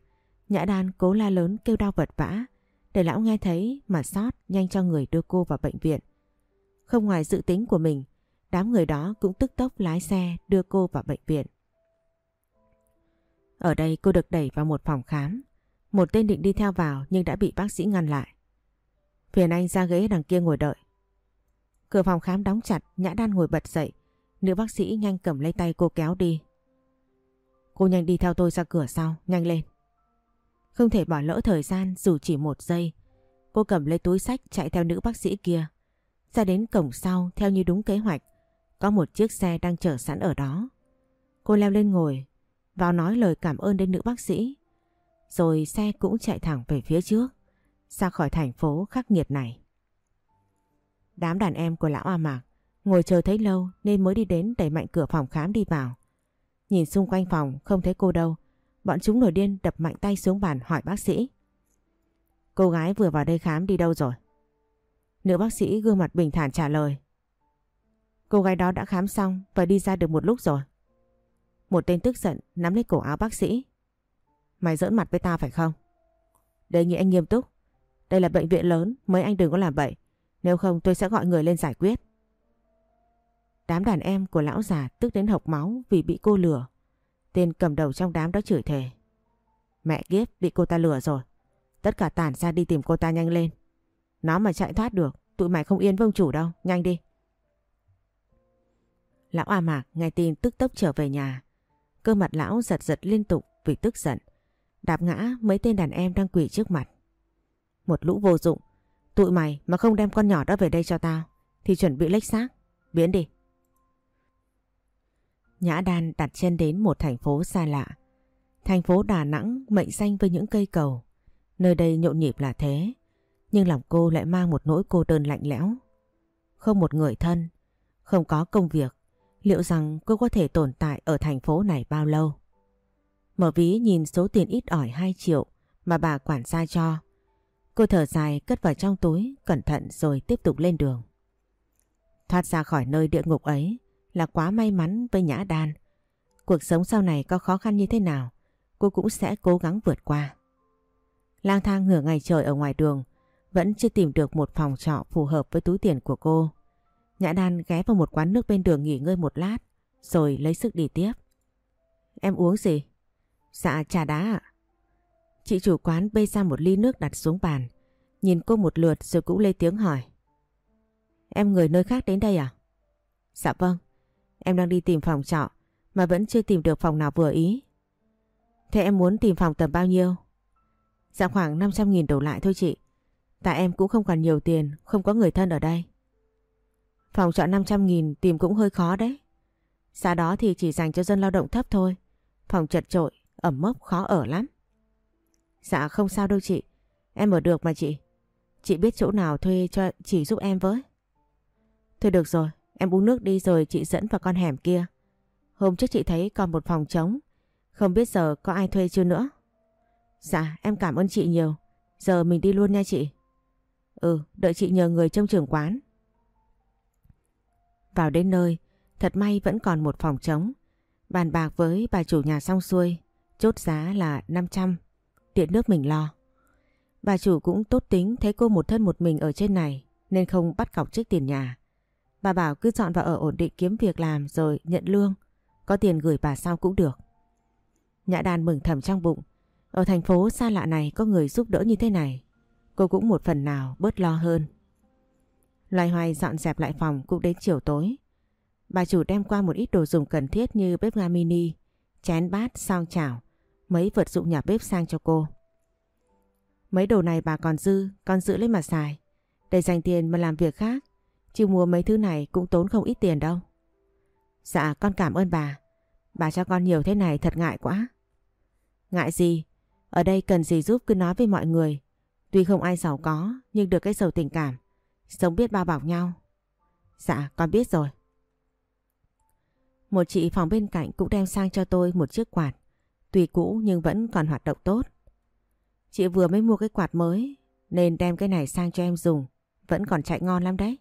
nhã đan cố la lớn kêu đau vật vã, để lão nghe thấy mà sót nhanh cho người đưa cô vào bệnh viện. Không ngoài dự tính của mình, đám người đó cũng tức tốc lái xe đưa cô vào bệnh viện. Ở đây cô được đẩy vào một phòng khám. Một tên định đi theo vào nhưng đã bị bác sĩ ngăn lại. Phiền anh ra ghế đằng kia ngồi đợi. Cửa phòng khám đóng chặt, Nhã Đan ngồi bật dậy. Nữ bác sĩ nhanh cầm lấy tay cô kéo đi. Cô nhanh đi theo tôi ra cửa sau, nhanh lên. Không thể bỏ lỡ thời gian dù chỉ một giây. Cô cầm lấy túi sách chạy theo nữ bác sĩ kia. Ra đến cổng sau theo như đúng kế hoạch. Có một chiếc xe đang chờ sẵn ở đó. Cô leo lên ngồi, vào nói lời cảm ơn đến nữ bác sĩ. Rồi xe cũng chạy thẳng về phía trước, ra khỏi thành phố khắc nghiệt này. Đám đàn em của lão A Mạc ngồi chờ thấy lâu nên mới đi đến đẩy mạnh cửa phòng khám đi vào. Nhìn xung quanh phòng không thấy cô đâu, bọn chúng nổi điên đập mạnh tay xuống bàn hỏi bác sĩ. Cô gái vừa vào đây khám đi đâu rồi? Nữ bác sĩ gương mặt bình thản trả lời. Cô gái đó đã khám xong và đi ra được một lúc rồi. Một tên tức giận nắm lấy cổ áo bác sĩ. Mày giỡn mặt với tao phải không? Đề nghị anh nghiêm túc. Đây là bệnh viện lớn, mấy anh đừng có làm bậy. Nếu không tôi sẽ gọi người lên giải quyết. Đám đàn em của lão già tức đến hộc máu vì bị cô lừa. Tên cầm đầu trong đám đó chửi thề. Mẹ kiếp bị cô ta lừa rồi. Tất cả tản ra đi tìm cô ta nhanh lên. Nó mà chạy thoát được, tụi mày không yên với ông chủ đâu, nhanh đi. Lão A Mạc nghe tin tức tốc trở về nhà. Cơ mặt lão giật giật liên tục vì tức giận. Đạp ngã mấy tên đàn em đang quỳ trước mặt. Một lũ vô dụng. Tụi mày mà không đem con nhỏ đó về đây cho tao thì chuẩn bị lách xác. Biến đi. Nhã Đan đặt chân đến một thành phố xa lạ. Thành phố Đà Nẵng mệnh danh với những cây cầu. Nơi đây nhộn nhịp là thế. Nhưng lòng cô lại mang một nỗi cô đơn lạnh lẽo. Không một người thân, không có công việc. Liệu rằng cô có thể tồn tại ở thành phố này bao lâu? Mở ví nhìn số tiền ít ỏi 2 triệu mà bà quản gia cho. Cô thở dài cất vào trong túi, cẩn thận rồi tiếp tục lên đường. Thoát ra khỏi nơi địa ngục ấy là quá may mắn với Nhã Đan. Cuộc sống sau này có khó khăn như thế nào, cô cũng sẽ cố gắng vượt qua. Lang thang nửa ngày trời ở ngoài đường, vẫn chưa tìm được một phòng trọ phù hợp với túi tiền của cô. Nhã Đan ghé vào một quán nước bên đường nghỉ ngơi một lát, rồi lấy sức đi tiếp. Em uống gì? Dạ trà đá ạ. Chị chủ quán bê ra một ly nước đặt xuống bàn, nhìn cô một lượt rồi cũng lên tiếng hỏi. Em người nơi khác đến đây à? Dạ vâng, em đang đi tìm phòng trọ mà vẫn chưa tìm được phòng nào vừa ý. Thế em muốn tìm phòng tầm bao nhiêu? Dạ khoảng 500.000 đổ lại thôi chị. Tại em cũng không còn nhiều tiền, không có người thân ở đây. Phòng trọ 500.000 tìm cũng hơi khó đấy. Giá đó thì chỉ dành cho dân lao động thấp thôi. Phòng chật trội, ẩm mốc khó ở lắm. Dạ không sao đâu chị. Em ở được mà chị. Chị biết chỗ nào thuê cho chị giúp em với. Thôi được rồi, em uống nước đi rồi chị dẫn vào con hẻm kia. Hôm trước chị thấy còn một phòng trống. Không biết giờ có ai thuê chưa nữa. Dạ em cảm ơn chị nhiều. Giờ mình đi luôn nha chị. Ừ, đợi chị nhờ người trông trưởng quán. Vào đến nơi, thật may vẫn còn một phòng trống. Bàn bạc với bà chủ nhà xong xuôi, chốt giá là 500, điện nước mình lo. Bà chủ cũng tốt tính thấy cô một thân một mình ở trên này nên không bắt cọc trích tiền nhà. Bà bảo cứ dọn vào ở ổn định kiếm việc làm rồi nhận lương, có tiền gửi bà sau cũng được. Nhã đàn mừng thầm trong bụng, ở thành phố xa lạ này có người giúp đỡ như thế này, cô cũng một phần nào bớt lo hơn. Loài hoài dọn dẹp lại phòng cũng đến chiều tối. Bà chủ đem qua một ít đồ dùng cần thiết như bếp ga mini, chén bát, sao chảo, mấy vật dụng nhà bếp sang cho cô. Mấy đồ này bà còn dư, con giữ lấy mà xài. Để dành tiền mà làm việc khác, chứ mua mấy thứ này cũng tốn không ít tiền đâu. Dạ con cảm ơn bà. Bà cho con nhiều thế này thật ngại quá. Ngại gì? Ở đây cần gì giúp cứ nói với mọi người. Tuy không ai giàu có nhưng được cái giàu tình cảm. Sống biết bao bọc nhau. Dạ con biết rồi. Một chị phòng bên cạnh cũng đem sang cho tôi một chiếc quạt. Tuy cũ nhưng vẫn còn hoạt động tốt. Chị vừa mới mua cái quạt mới nên đem cái này sang cho em dùng. Vẫn còn chạy ngon lắm đấy.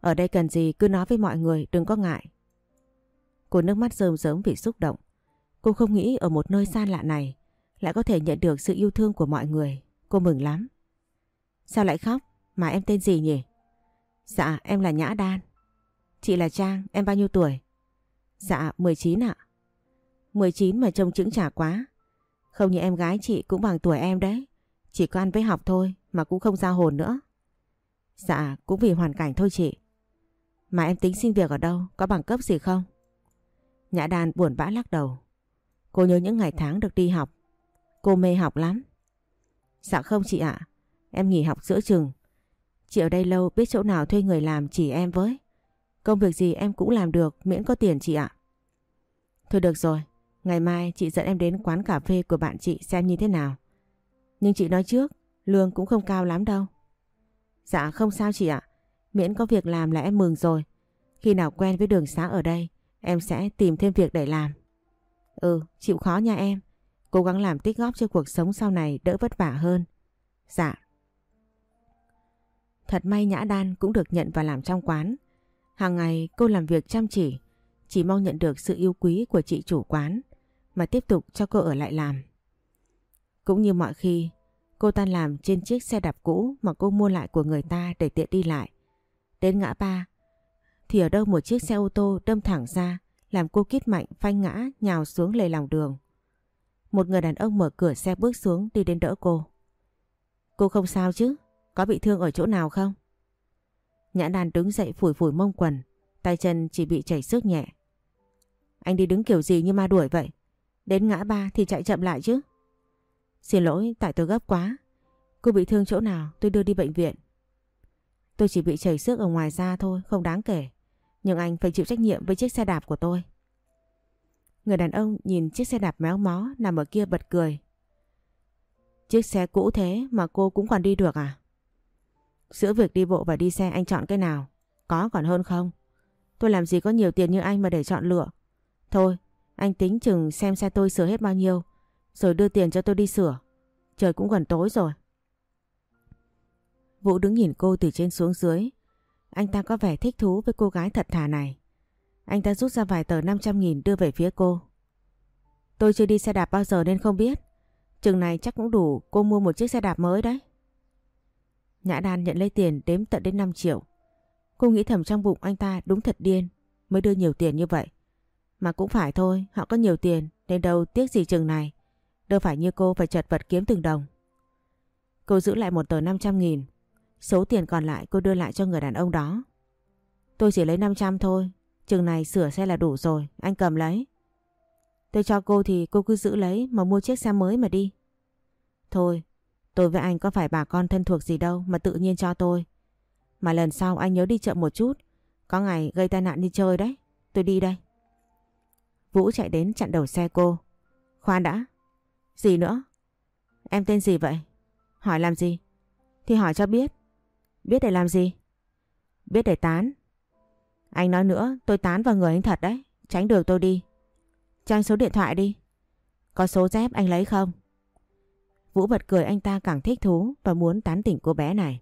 Ở đây cần gì cứ nói với mọi người đừng có ngại. Cô nước mắt rơm rớm vì xúc động. Cô không nghĩ ở một nơi xa lạ này lại có thể nhận được sự yêu thương của mọi người. Cô mừng lắm. Sao lại khóc? Mà em tên gì nhỉ? Dạ em là Nhã Đan. Chị là Trang, em bao nhiêu tuổi? Dạ 19 ạ. 19 mà trông chững trả quá. Không như em gái chị cũng bằng tuổi em đấy. Chỉ có ăn với học thôi mà cũng không ra hồn nữa. Dạ cũng vì hoàn cảnh thôi chị. Mà em tính xin việc ở đâu? Có bằng cấp gì không? Nhã Đan buồn bã lắc đầu. Cô nhớ những ngày tháng được đi học. Cô mê học lắm. Dạ không chị ạ. Em nghỉ học giữa chừng. Chị ở đây lâu, biết chỗ nào thuê người làm chỉ em với. Công việc gì em cũng làm được, miễn có tiền chị ạ. Thôi được rồi. Ngày mai chị dẫn em đến quán cà phê của bạn chị xem như thế nào. Nhưng chị nói trước, lương cũng không cao lắm đâu. Dạ không sao chị ạ. Miễn có việc làm là em mừng rồi. Khi nào quen với đường xá ở đây, em sẽ tìm thêm việc để làm. Ừ, chịu khó nha em. Cố gắng làm tích góp cho cuộc sống sau này đỡ vất vả hơn. Dạ. Thật may Nhã Đan cũng được nhận và làm trong quán. Hàng ngày cô làm việc chăm chỉ, chỉ mong nhận được sự yêu quý của chị chủ quán mà tiếp tục cho cô ở lại làm. Cũng như mọi khi, cô ta làm trên chiếc xe đạp cũ mà cô mua lại của người ta để tiện đi lại. Đến ngã ba, thì ở đâu một chiếc xe ô tô đâm thẳng ra làm cô kít mạnh phanh ngã nhào xuống lề lòng đường. Một người đàn ông mở cửa xe bước xuống đi đến đỡ cô. Cô không sao chứ? Có bị thương ở chỗ nào không? Nhã đàn đứng dậy phủi phủi mông quần, tay chân chỉ bị chảy xước nhẹ. Anh đi đứng kiểu gì như ma đuổi vậy? Đến ngã ba thì chạy chậm lại chứ. Xin lỗi, tại tôi gấp quá. Cô bị thương chỗ nào tôi đưa đi bệnh viện. Tôi chỉ bị chảy xước ở ngoài da thôi, không đáng kể. Nhưng anh phải chịu trách nhiệm với chiếc xe đạp của tôi. Người đàn ông nhìn chiếc xe đạp méo mó nằm ở kia bật cười. Chiếc xe cũ thế mà cô cũng còn đi được à? Giữa việc đi bộ và đi xe anh chọn cái nào? Có còn hơn không? Tôi làm gì có nhiều tiền như anh mà để chọn lựa. Thôi, anh tính chừng xem xe tôi sửa hết bao nhiêu, rồi đưa tiền cho tôi đi sửa. Trời cũng gần tối rồi. Vũ đứng nhìn cô từ trên xuống dưới. Anh ta có vẻ thích thú với cô gái thật thà này. Anh ta rút ra vài tờ 500 nghìn đưa về phía cô. Tôi chưa đi xe đạp bao giờ nên không biết. Chừng này chắc cũng đủ cô mua một chiếc xe đạp mới đấy. Nhã đàn nhận lấy tiền đếm tận đến 5 triệu. Cô nghĩ thầm trong bụng anh ta đúng thật điên mới đưa nhiều tiền như vậy. Mà cũng phải thôi, họ có nhiều tiền nên đâu tiếc gì chừng này. Đâu phải như cô phải chật vật kiếm từng đồng. Cô giữ lại một tờ 500 nghìn. Số tiền còn lại cô đưa lại cho người đàn ông đó. Tôi chỉ lấy 500 thôi. Chừng này sửa xe là đủ rồi. Anh cầm lấy. Tôi cho cô thì cô cứ giữ lấy mà mua chiếc xe mới mà đi. Thôi, tôi với anh có phải bà con thân thuộc gì đâu mà tự nhiên cho tôi. Mà lần sau anh nhớ đi chậm một chút. Có ngày gây tai nạn đi chơi đấy. Tôi đi đây. Vũ chạy đến chặn đầu xe cô. Khoan đã. Gì nữa? Em tên gì vậy? Hỏi làm gì? Thì hỏi cho biết. Biết để làm gì? Biết để tán. Anh nói nữa, tôi tán vào người anh thật đấy. Tránh đường tôi đi. Cho anh số điện thoại đi. Có số dép anh lấy không? Vũ bật cười anh ta càng thích thú và muốn tán tỉnh cô bé này.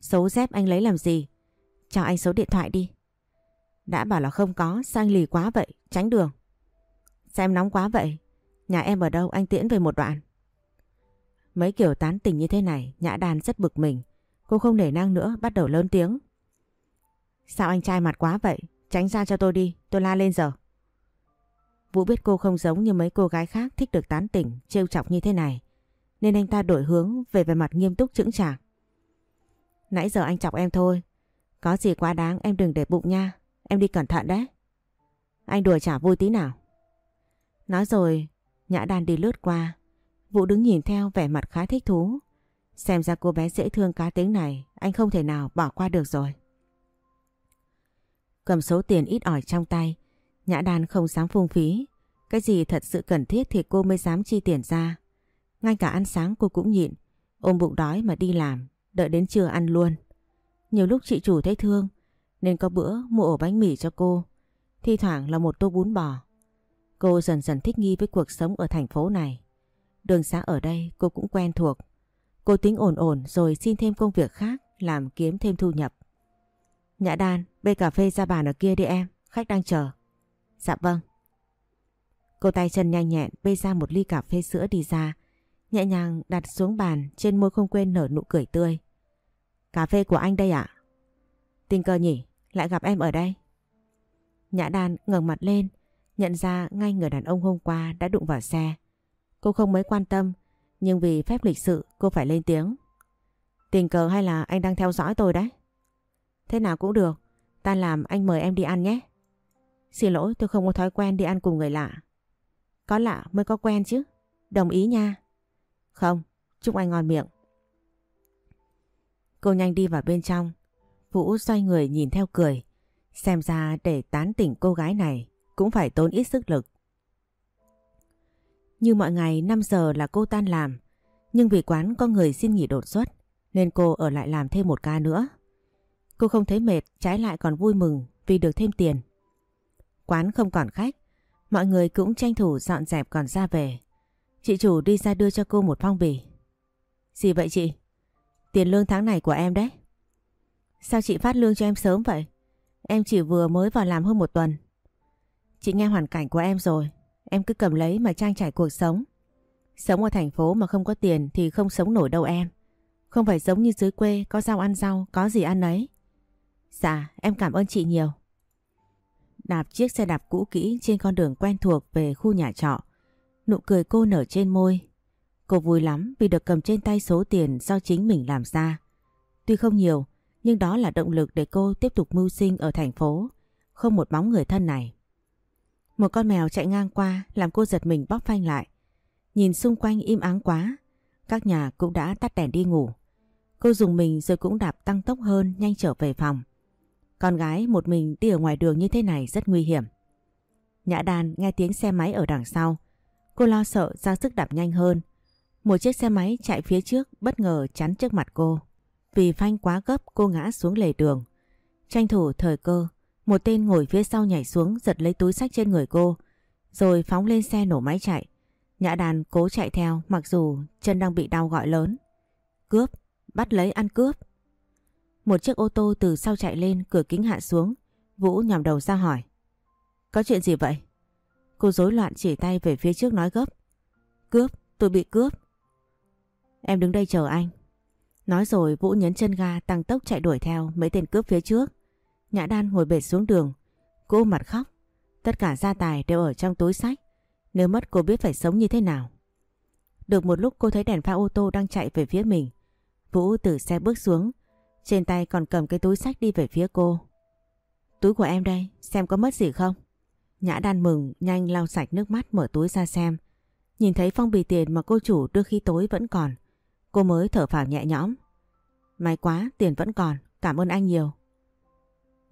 Số dép anh lấy làm gì? Cho anh số điện thoại đi. Đã bảo là không có, sao anh lì quá vậy, tránh đường. Xem nóng quá vậy, nhà em ở đâu anh tiễn về một đoạn. Mấy kiểu tán tỉnh như thế này, Nhã Đàn rất bực mình. Cô không nể năng nữa, bắt đầu lớn tiếng. Sao anh trai mặt quá vậy? Tránh ra cho tôi đi, tôi la lên giờ. Vũ biết cô không giống như mấy cô gái khác thích được tán tỉnh, trêu chọc như thế này. Nên anh ta đổi hướng về về mặt nghiêm túc chững chạc. Nãy giờ anh chọc em thôi. Có gì quá đáng em đừng để bụng nha. Em đi cẩn thận đấy. Anh đùa chả vui tí nào. Nói rồi, Nhã Đan đi lướt qua. Vũ đứng nhìn theo vẻ mặt khá thích thú. Xem ra cô bé dễ thương cá tính này, anh không thể nào bỏ qua được rồi. Cầm số tiền ít ỏi trong tay, Nhã Đan không dám phung phí. Cái gì thật sự cần thiết thì cô mới dám chi tiền ra. Ngay cả ăn sáng cô cũng nhịn, ôm bụng đói mà đi làm, đợi đến trưa ăn luôn. Nhiều lúc chị chủ thấy thương, nên có bữa mua ổ bánh mì cho cô, thi thoảng là một tô bún bò. Cô dần dần thích nghi với cuộc sống ở thành phố này. Đường xã ở đây cô cũng quen thuộc. Cô tính ổn ổn rồi xin thêm công việc khác làm kiếm thêm thu nhập. Nhã Đan, bê cà phê ra bàn ở kia đi em, khách đang chờ. Dạ vâng. Cô tay chân nhanh nhẹn bê ra một ly cà phê sữa đi ra, nhẹ nhàng đặt xuống bàn trên môi không quên nở nụ cười tươi. Cà phê của anh đây ạ? Tình cờ nhỉ, lại gặp em ở đây. Nhã Đan ngẩng mặt lên, nhận ra ngay người đàn ông hôm qua đã đụng vào xe. Cô không mấy quan tâm, nhưng vì phép lịch sự cô phải lên tiếng. Tình cờ hay là anh đang theo dõi tôi đấy? Thế nào cũng được, ta làm anh mời em đi ăn nhé. Xin lỗi tôi không có thói quen đi ăn cùng người lạ. Có lạ mới có quen chứ. Đồng ý nha. Không, chúc anh ngon miệng. Cô nhanh đi vào bên trong. Vũ xoay người nhìn theo cười. Xem ra để tán tỉnh cô gái này cũng phải tốn ít sức lực. Như mọi ngày 5 giờ là cô tan làm. Nhưng vì quán có người xin nghỉ đột xuất nên cô ở lại làm thêm một ca nữa. Cô không thấy mệt, trái lại còn vui mừng vì được thêm tiền. Quán không còn khách, mọi người cũng tranh thủ dọn dẹp còn ra về. Chị chủ đi ra đưa cho cô một phong bì. Gì vậy chị? Tiền lương tháng này của em đấy. Sao chị phát lương cho em sớm vậy? Em chỉ vừa mới vào làm hơn một tuần. Chị nghe hoàn cảnh của em rồi. Em cứ cầm lấy mà trang trải cuộc sống. Sống ở thành phố mà không có tiền thì không sống nổi đâu em. Không phải giống như dưới quê có rau ăn rau, có gì ăn ấy. Dạ, em cảm ơn chị nhiều. Đạp chiếc xe đạp cũ kỹ trên con đường quen thuộc về khu nhà trọ. Nụ cười cô nở trên môi. Cô vui lắm vì được cầm trên tay số tiền do chính mình làm ra. Tuy không nhiều, nhưng đó là động lực để cô tiếp tục mưu sinh ở thành phố, không một bóng người thân này. Một con mèo chạy ngang qua làm cô giật mình bóp phanh lại. Nhìn xung quanh im áng quá, các nhà cũng đã tắt đèn đi ngủ. Cô dùng mình rồi cũng đạp tăng tốc hơn nhanh trở về phòng. Con gái một mình đi ở ngoài đường như thế này rất nguy hiểm. Nhã đàn nghe tiếng xe máy ở đằng sau. Cô lo sợ ra sức đạp nhanh hơn. Một chiếc xe máy chạy phía trước bất ngờ chắn trước mặt cô. Vì phanh quá gấp cô ngã xuống lề đường. Tranh thủ thời cơ, một tên ngồi phía sau nhảy xuống giật lấy túi sách trên người cô. Rồi phóng lên xe nổ máy chạy. Nhã đàn cố chạy theo mặc dù chân đang bị đau gọi lớn. Cướp, bắt lấy ăn cướp. Một chiếc ô tô từ sau chạy lên cửa kính hạ xuống. Vũ nhòm đầu ra hỏi. Có chuyện gì vậy? Cô rối loạn chỉ tay về phía trước nói gấp. Cướp, tôi bị cướp. Em đứng đây chờ anh. Nói rồi Vũ nhấn chân ga tăng tốc chạy đuổi theo mấy tên cướp phía trước. Nhã Đan ngồi bệt xuống đường. Cô mặt khóc. Tất cả gia tài đều ở trong túi sách. Nếu mất cô biết phải sống như thế nào. Được một lúc cô thấy đèn pha ô tô đang chạy về phía mình. Vũ từ xe bước xuống. Trên tay còn cầm cái túi sách đi về phía cô. Túi của em đây, xem có mất gì không? Nhã đan mừng, nhanh lau sạch nước mắt mở túi ra xem. Nhìn thấy phong bì tiền mà cô chủ đưa khi tối vẫn còn. Cô mới thở phào nhẹ nhõm. May quá, tiền vẫn còn, cảm ơn anh nhiều.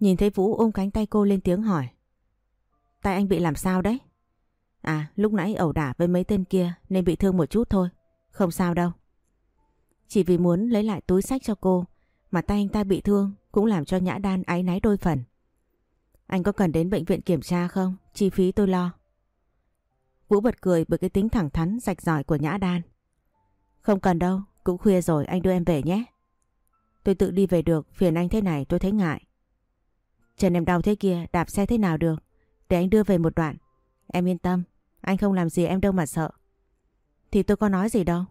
Nhìn thấy Vũ ôm cánh tay cô lên tiếng hỏi. Tay anh bị làm sao đấy? À, lúc nãy ẩu đả với mấy tên kia nên bị thương một chút thôi. Không sao đâu. Chỉ vì muốn lấy lại túi sách cho cô mà tay anh ta bị thương cũng làm cho Nhã Đan áy náy đôi phần. Anh có cần đến bệnh viện kiểm tra không? Chi phí tôi lo. Vũ bật cười bởi cái tính thẳng thắn rạch ròi của Nhã Đan. Không cần đâu, cũng khuya rồi anh đưa em về nhé. Tôi tự đi về được, phiền anh thế này tôi thấy ngại. Chân em đau thế kia, đạp xe thế nào được? Để anh đưa về một đoạn. Em yên tâm, anh không làm gì em đâu mà sợ. Thì tôi có nói gì đâu.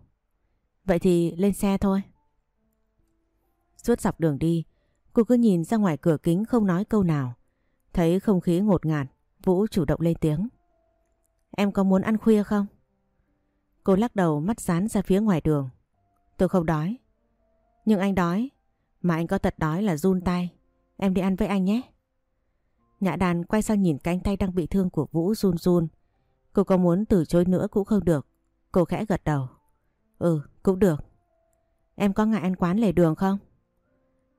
Vậy thì lên xe thôi. Suốt dọc đường đi, cô cứ nhìn ra ngoài cửa kính không nói câu nào. Thấy không khí ngột ngạt, Vũ chủ động lên tiếng. Em có muốn ăn khuya không? Cô lắc đầu mắt dán ra phía ngoài đường. Tôi không đói. Nhưng anh đói. Mà anh có tật đói là run tay. Em đi ăn với anh nhé. Nhã đàn quay sang nhìn cánh tay đang bị thương của Vũ run run. Cô có muốn từ chối nữa cũng không được. Cô khẽ gật đầu. Ừ, cũng được. Em có ngại ăn quán lề đường không?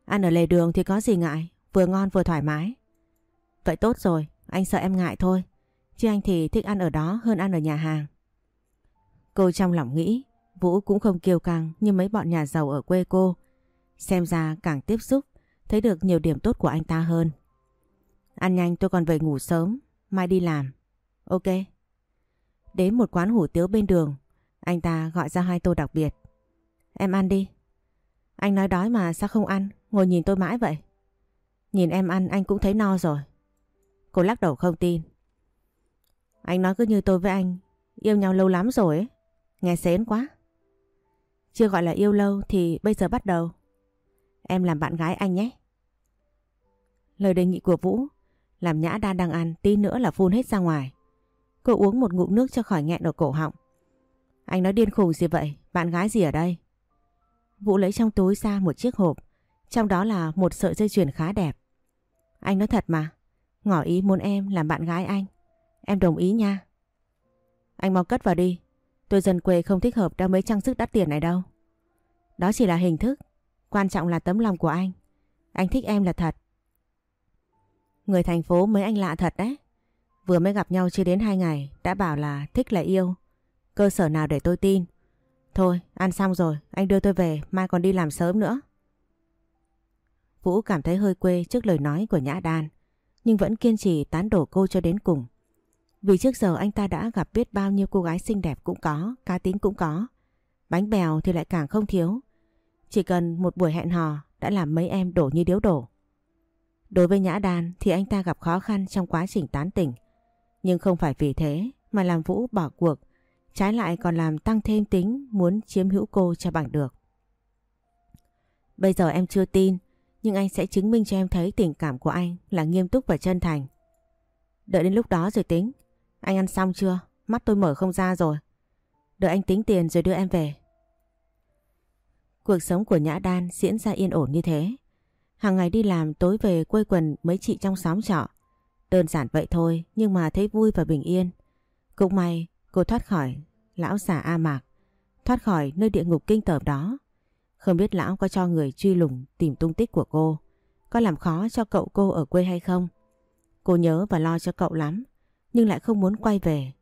Ăn ở lề đường thì có gì ngại, vừa ngon vừa thoải mái. Vậy tốt rồi, anh sợ em ngại thôi. Chứ anh thì thích ăn ở đó hơn ăn ở nhà hàng. Cô trong lòng nghĩ Vũ cũng không kiêu căng như mấy bọn nhà giàu ở quê cô. Xem ra càng tiếp xúc thấy được nhiều điểm tốt của anh ta hơn. Ăn nhanh tôi còn về ngủ sớm, mai đi làm. Ok. Đến một quán hủ tiếu bên đường, anh ta gọi ra hai tô đặc biệt. Em ăn đi. Anh nói đói mà sao không ăn, ngồi nhìn tôi mãi vậy. Nhìn em ăn anh cũng thấy no rồi. Cô lắc đầu không tin. Anh nói cứ như tôi với anh, yêu nhau lâu lắm rồi ấy. Nghe xến quá. Chưa gọi là yêu lâu thì bây giờ bắt đầu. Em làm bạn gái anh nhé. Lời đề nghị của Vũ làm Nhã đa đang ăn tí nữa là phun hết ra ngoài. Cô uống một ngụm nước cho khỏi nghẹn ở cổ họng. Anh nói điên khùng gì vậy? Bạn gái gì ở đây? Vũ lấy trong túi ra một chiếc hộp. Trong đó là một sợi dây chuyền khá đẹp. Anh nói thật mà. Ngỏ ý muốn em làm bạn gái anh. Em đồng ý nha. Anh mau cất vào đi. Tôi dân quê không thích hợp đeo mấy trang sức đắt tiền này đâu. Đó chỉ là hình thức. Quan trọng là tấm lòng của anh. Anh thích em là thật. Người thành phố mấy anh lạ thật đấy. Vừa mới gặp nhau chưa đến hai ngày đã bảo là thích là yêu. Cơ sở nào để tôi tin. Thôi, ăn xong rồi, anh đưa tôi về, mai còn đi làm sớm nữa. Vũ cảm thấy hơi quê trước lời nói của Nhã Đan, nhưng vẫn kiên trì tán đổ cô cho đến cùng. Vì trước giờ anh ta đã gặp biết bao nhiêu cô gái xinh đẹp cũng có, cá tính cũng có. Bánh bèo thì lại càng không thiếu. Chỉ cần một buổi hẹn hò đã làm mấy em đổ như điếu đổ. Đối với Nhã Đan thì anh ta gặp khó khăn trong quá trình tán tỉnh. Nhưng không phải vì thế mà làm Vũ bỏ cuộc, trái lại còn làm tăng thêm tính muốn chiếm hữu cô cho bằng được. Bây giờ em chưa tin, nhưng anh sẽ chứng minh cho em thấy tình cảm của anh là nghiêm túc và chân thành. Đợi đến lúc đó rồi tính. Anh ăn xong chưa? Mắt tôi mở không ra rồi. Đợi anh tính tiền rồi đưa em về. Cuộc sống của Nhã Đan diễn ra yên ổn như thế. Hàng ngày đi làm, tối về, quây quần mấy chị trong xóm trọ. Đơn giản vậy thôi, nhưng mà thấy vui và bình yên. Cũng may, cô thoát khỏi lão già A Mạc. Thoát khỏi nơi địa ngục kinh tởm đó. Không biết lão có cho người truy lùng tìm tung tích của cô. Có làm khó cho cậu cô ở quê hay không? Cô nhớ và lo cho cậu lắm. Nhưng lại không muốn quay về.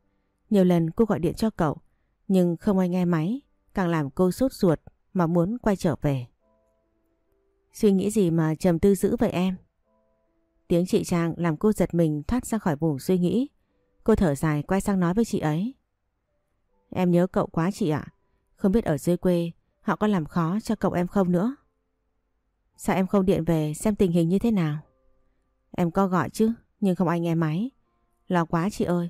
Nhiều lần cô gọi điện cho cậu. Nhưng không ai nghe máy. Càng làm cô sốt ruột mà muốn quay trở về. Suy nghĩ gì mà trầm tư dữ vậy em? Tiếng chị Trang làm cô giật mình thoát ra khỏi vùng suy nghĩ. Cô thở dài quay sang nói với chị ấy. Em nhớ cậu quá chị ạ. Không biết ở dưới quê họ có làm khó cho cậu em không nữa. Sao em không điện về xem tình hình như thế nào? Em có gọi chứ, nhưng không ai nghe máy. Lo quá chị ơi,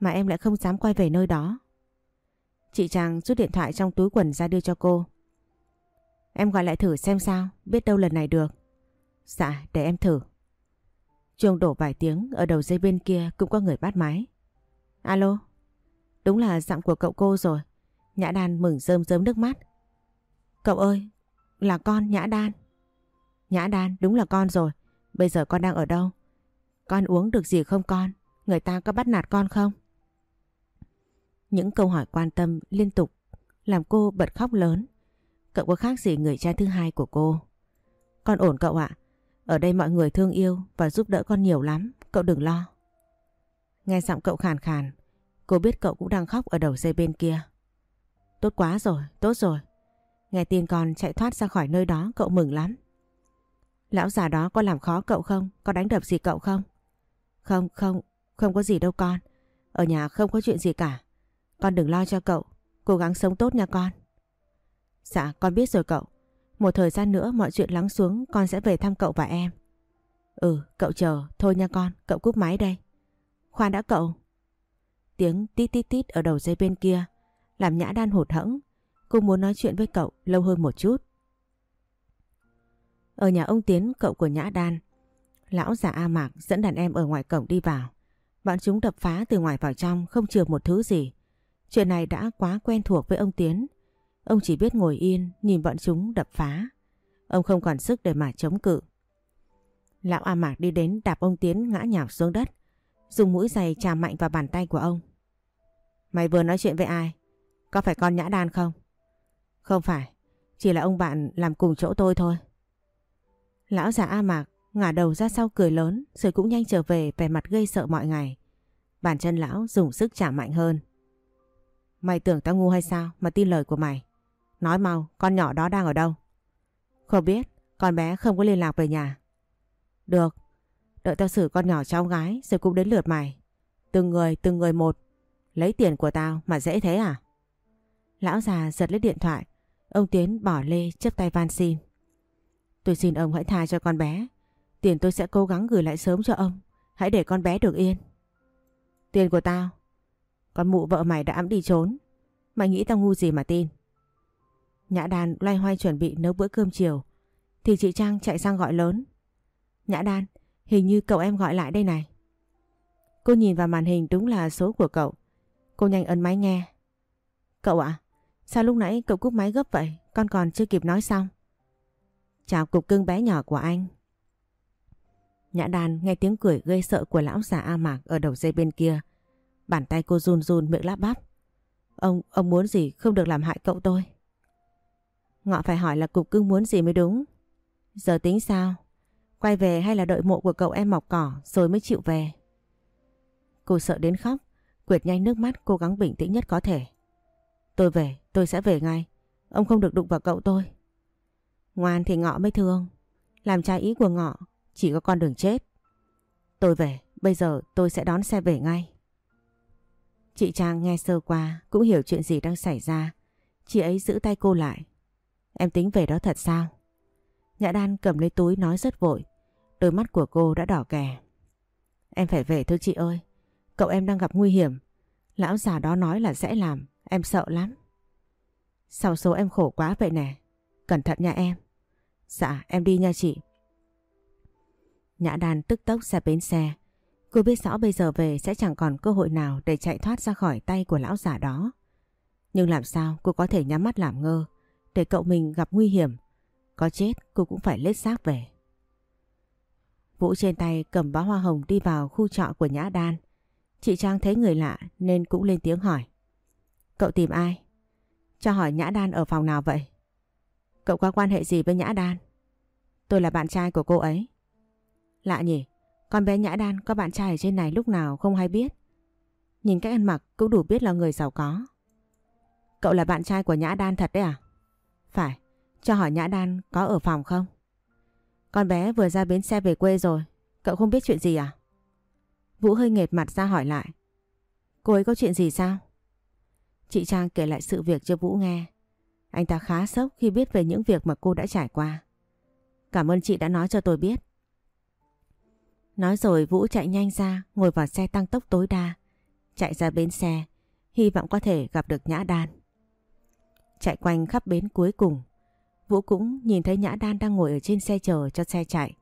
mà em lại không dám quay về nơi đó. Chị Trang rút điện thoại trong túi quần ra đưa cho cô. Em gọi lại thử xem sao, biết đâu lần này được. Dạ, để em thử. Chuông đổ vài tiếng, ở đầu dây bên kia cũng có người bắt máy. Alo, đúng là giọng của cậu cô rồi. Nhã Đan mừng rơm rớm nước mắt. Cậu ơi, là con Nhã Đan. Nhã Đan, đúng là con rồi. Bây giờ con đang ở đâu? Con uống được gì không con? Người ta có bắt nạt con không? Những câu hỏi quan tâm liên tục làm cô bật khóc lớn. Cậu có khác gì người cha thứ hai của cô? Con ổn cậu ạ. Ở đây mọi người thương yêu và giúp đỡ con nhiều lắm. Cậu đừng lo. Nghe giọng cậu khàn khàn. Cô biết cậu cũng đang khóc ở đầu dây bên kia. Tốt quá rồi, tốt rồi. Nghe tin con chạy thoát ra khỏi nơi đó cậu mừng lắm. Lão già đó có làm khó cậu không? Có đánh đập gì cậu không? Không, không, không có gì đâu con. Ở nhà không có chuyện gì cả. Con đừng lo cho cậu. Cố gắng sống tốt nha con. Dạ con biết rồi cậu. Một thời gian nữa mọi chuyện lắng xuống, con sẽ về thăm cậu và em. Ừ cậu chờ thôi nha con, cậu cúp máy đây. Khoan đã cậu. Tiếng tít tít tít ở đầu dây bên kia làm nhã đan hụt hẫng. Cô muốn nói chuyện với cậu lâu hơn một chút. Ở nhà ông Tiến, cậu của nhã đan Lão già A Mạc dẫn đàn em ở ngoài cổng đi vào. Bọn chúng đập phá từ ngoài vào trong, không chừa một thứ gì. Chuyện này đã quá quen thuộc với ông Tiến. Ông chỉ biết ngồi yên, nhìn bọn chúng đập phá. Ông không còn sức để mà chống cự. Lão A Mạc đi đến đạp ông Tiến ngã nhào xuống đất. Dùng mũi giày chà mạnh vào bàn tay của ông. Mày vừa nói chuyện với ai? Có phải con nhã đan không? Không phải. Chỉ là ông bạn làm cùng chỗ tôi thôi. Lão già A Mạc ngả đầu ra sau cười lớn rồi cũng nhanh trở về vẻ mặt gây sợ mọi ngày. Bàn chân lão dùng sức chạm mạnh hơn. Mày tưởng tao ngu hay sao mà tin lời của mày? Nói mau, con nhỏ đó đang ở đâu? Không biết, con bé không có liên lạc về nhà. Được, đợi tao xử con nhỏ cháu gái rồi cũng đến lượt mày. Từng người, từng người một. Lấy tiền của tao mà dễ thế à? Lão già giật lấy điện thoại. Ông Tiến bỏ lê chấp tay van xin. Tôi xin ông hãy tha cho con bé. Tiền tôi sẽ cố gắng gửi lại sớm cho ông. Hãy để con bé được yên. Tiền của tao? Con mụ vợ mày đã ẵm đi trốn. Mày nghĩ tao ngu gì mà tin? Nhã Đan loay hoay chuẩn bị nấu bữa cơm chiều. Thì chị Trang chạy sang gọi lớn. Nhã Đan, hình như cậu em gọi lại đây này. Cô nhìn vào màn hình đúng là số của cậu. Cô nhanh ấn máy nghe. Cậu ạ, sao lúc nãy cậu cúp máy gấp vậy? Con còn chưa kịp nói xong. Chào cục cưng bé nhỏ của anh. Nhã đàn nghe tiếng cười gây sợ của lão già A Mạc ở đầu dây bên kia. Bàn tay cô run run miệng lắp bắp. Ông, ông muốn gì không được làm hại cậu tôi. Ngọ phải hỏi là cục cưng muốn gì mới đúng. Giờ tính sao? Quay về hay là đợi mộ của cậu em mọc cỏ rồi mới chịu về? Cô sợ đến khóc, quyệt nhanh nước mắt cố gắng bình tĩnh nhất có thể. Tôi về, tôi sẽ về ngay. Ông không được đụng vào cậu tôi. Ngoan thì ngọ mới thương. Làm trái ý của ngọ, chỉ có con đường chết. Tôi về, bây giờ tôi sẽ đón xe về ngay. Chị Trang nghe sơ qua cũng hiểu chuyện gì đang xảy ra. Chị ấy giữ tay cô lại. Em tính về đó thật sao? Nhã Đan cầm lấy túi nói rất vội. Đôi mắt của cô đã đỏ kè. Em phải về thôi chị ơi. Cậu em đang gặp nguy hiểm. Lão già đó nói là sẽ làm. Em sợ lắm. Sao số em khổ quá vậy nè. Cẩn thận nha em. Dạ em đi nha chị. Nhã Đan tức tốc ra bến xe. Cô biết rõ bây giờ về sẽ chẳng còn cơ hội nào để chạy thoát ra khỏi tay của lão giả đó. Nhưng làm sao cô có thể nhắm mắt làm ngơ để cậu mình gặp nguy hiểm. Có chết, cô cũng phải lết xác về. Vũ trên tay cầm bó hoa hồng đi vào khu trọ của Nhã Đan. Chị Trang thấy người lạ nên cũng lên tiếng hỏi. Cậu tìm ai? Cho hỏi Nhã Đan ở phòng nào vậy? Cậu có quan hệ gì với Nhã Đan? Tôi là bạn trai của cô ấy. Lạ nhỉ, con bé Nhã Đan có bạn trai ở trên này lúc nào không hay biết. Nhìn cách ăn mặc cũng đủ biết là người giàu có. Cậu là bạn trai của Nhã Đan thật đấy à? Phải, cho hỏi Nhã Đan có ở phòng không? Con bé vừa ra bến xe về quê rồi, cậu không biết chuyện gì à? Vũ hơi nghệt mặt ra hỏi lại. Cô ấy có chuyện gì sao? Chị Trang kể lại sự việc cho Vũ nghe. Anh ta khá sốc khi biết về những việc mà cô đã trải qua. Cảm ơn chị đã nói cho tôi biết. Nói rồi Vũ chạy nhanh ra, ngồi vào xe tăng tốc tối đa. Chạy ra bến xe, hy vọng có thể gặp được Nhã Đan. Chạy quanh khắp bến cuối cùng, Vũ cũng nhìn thấy Nhã Đan đang ngồi ở trên xe chờ cho xe chạy.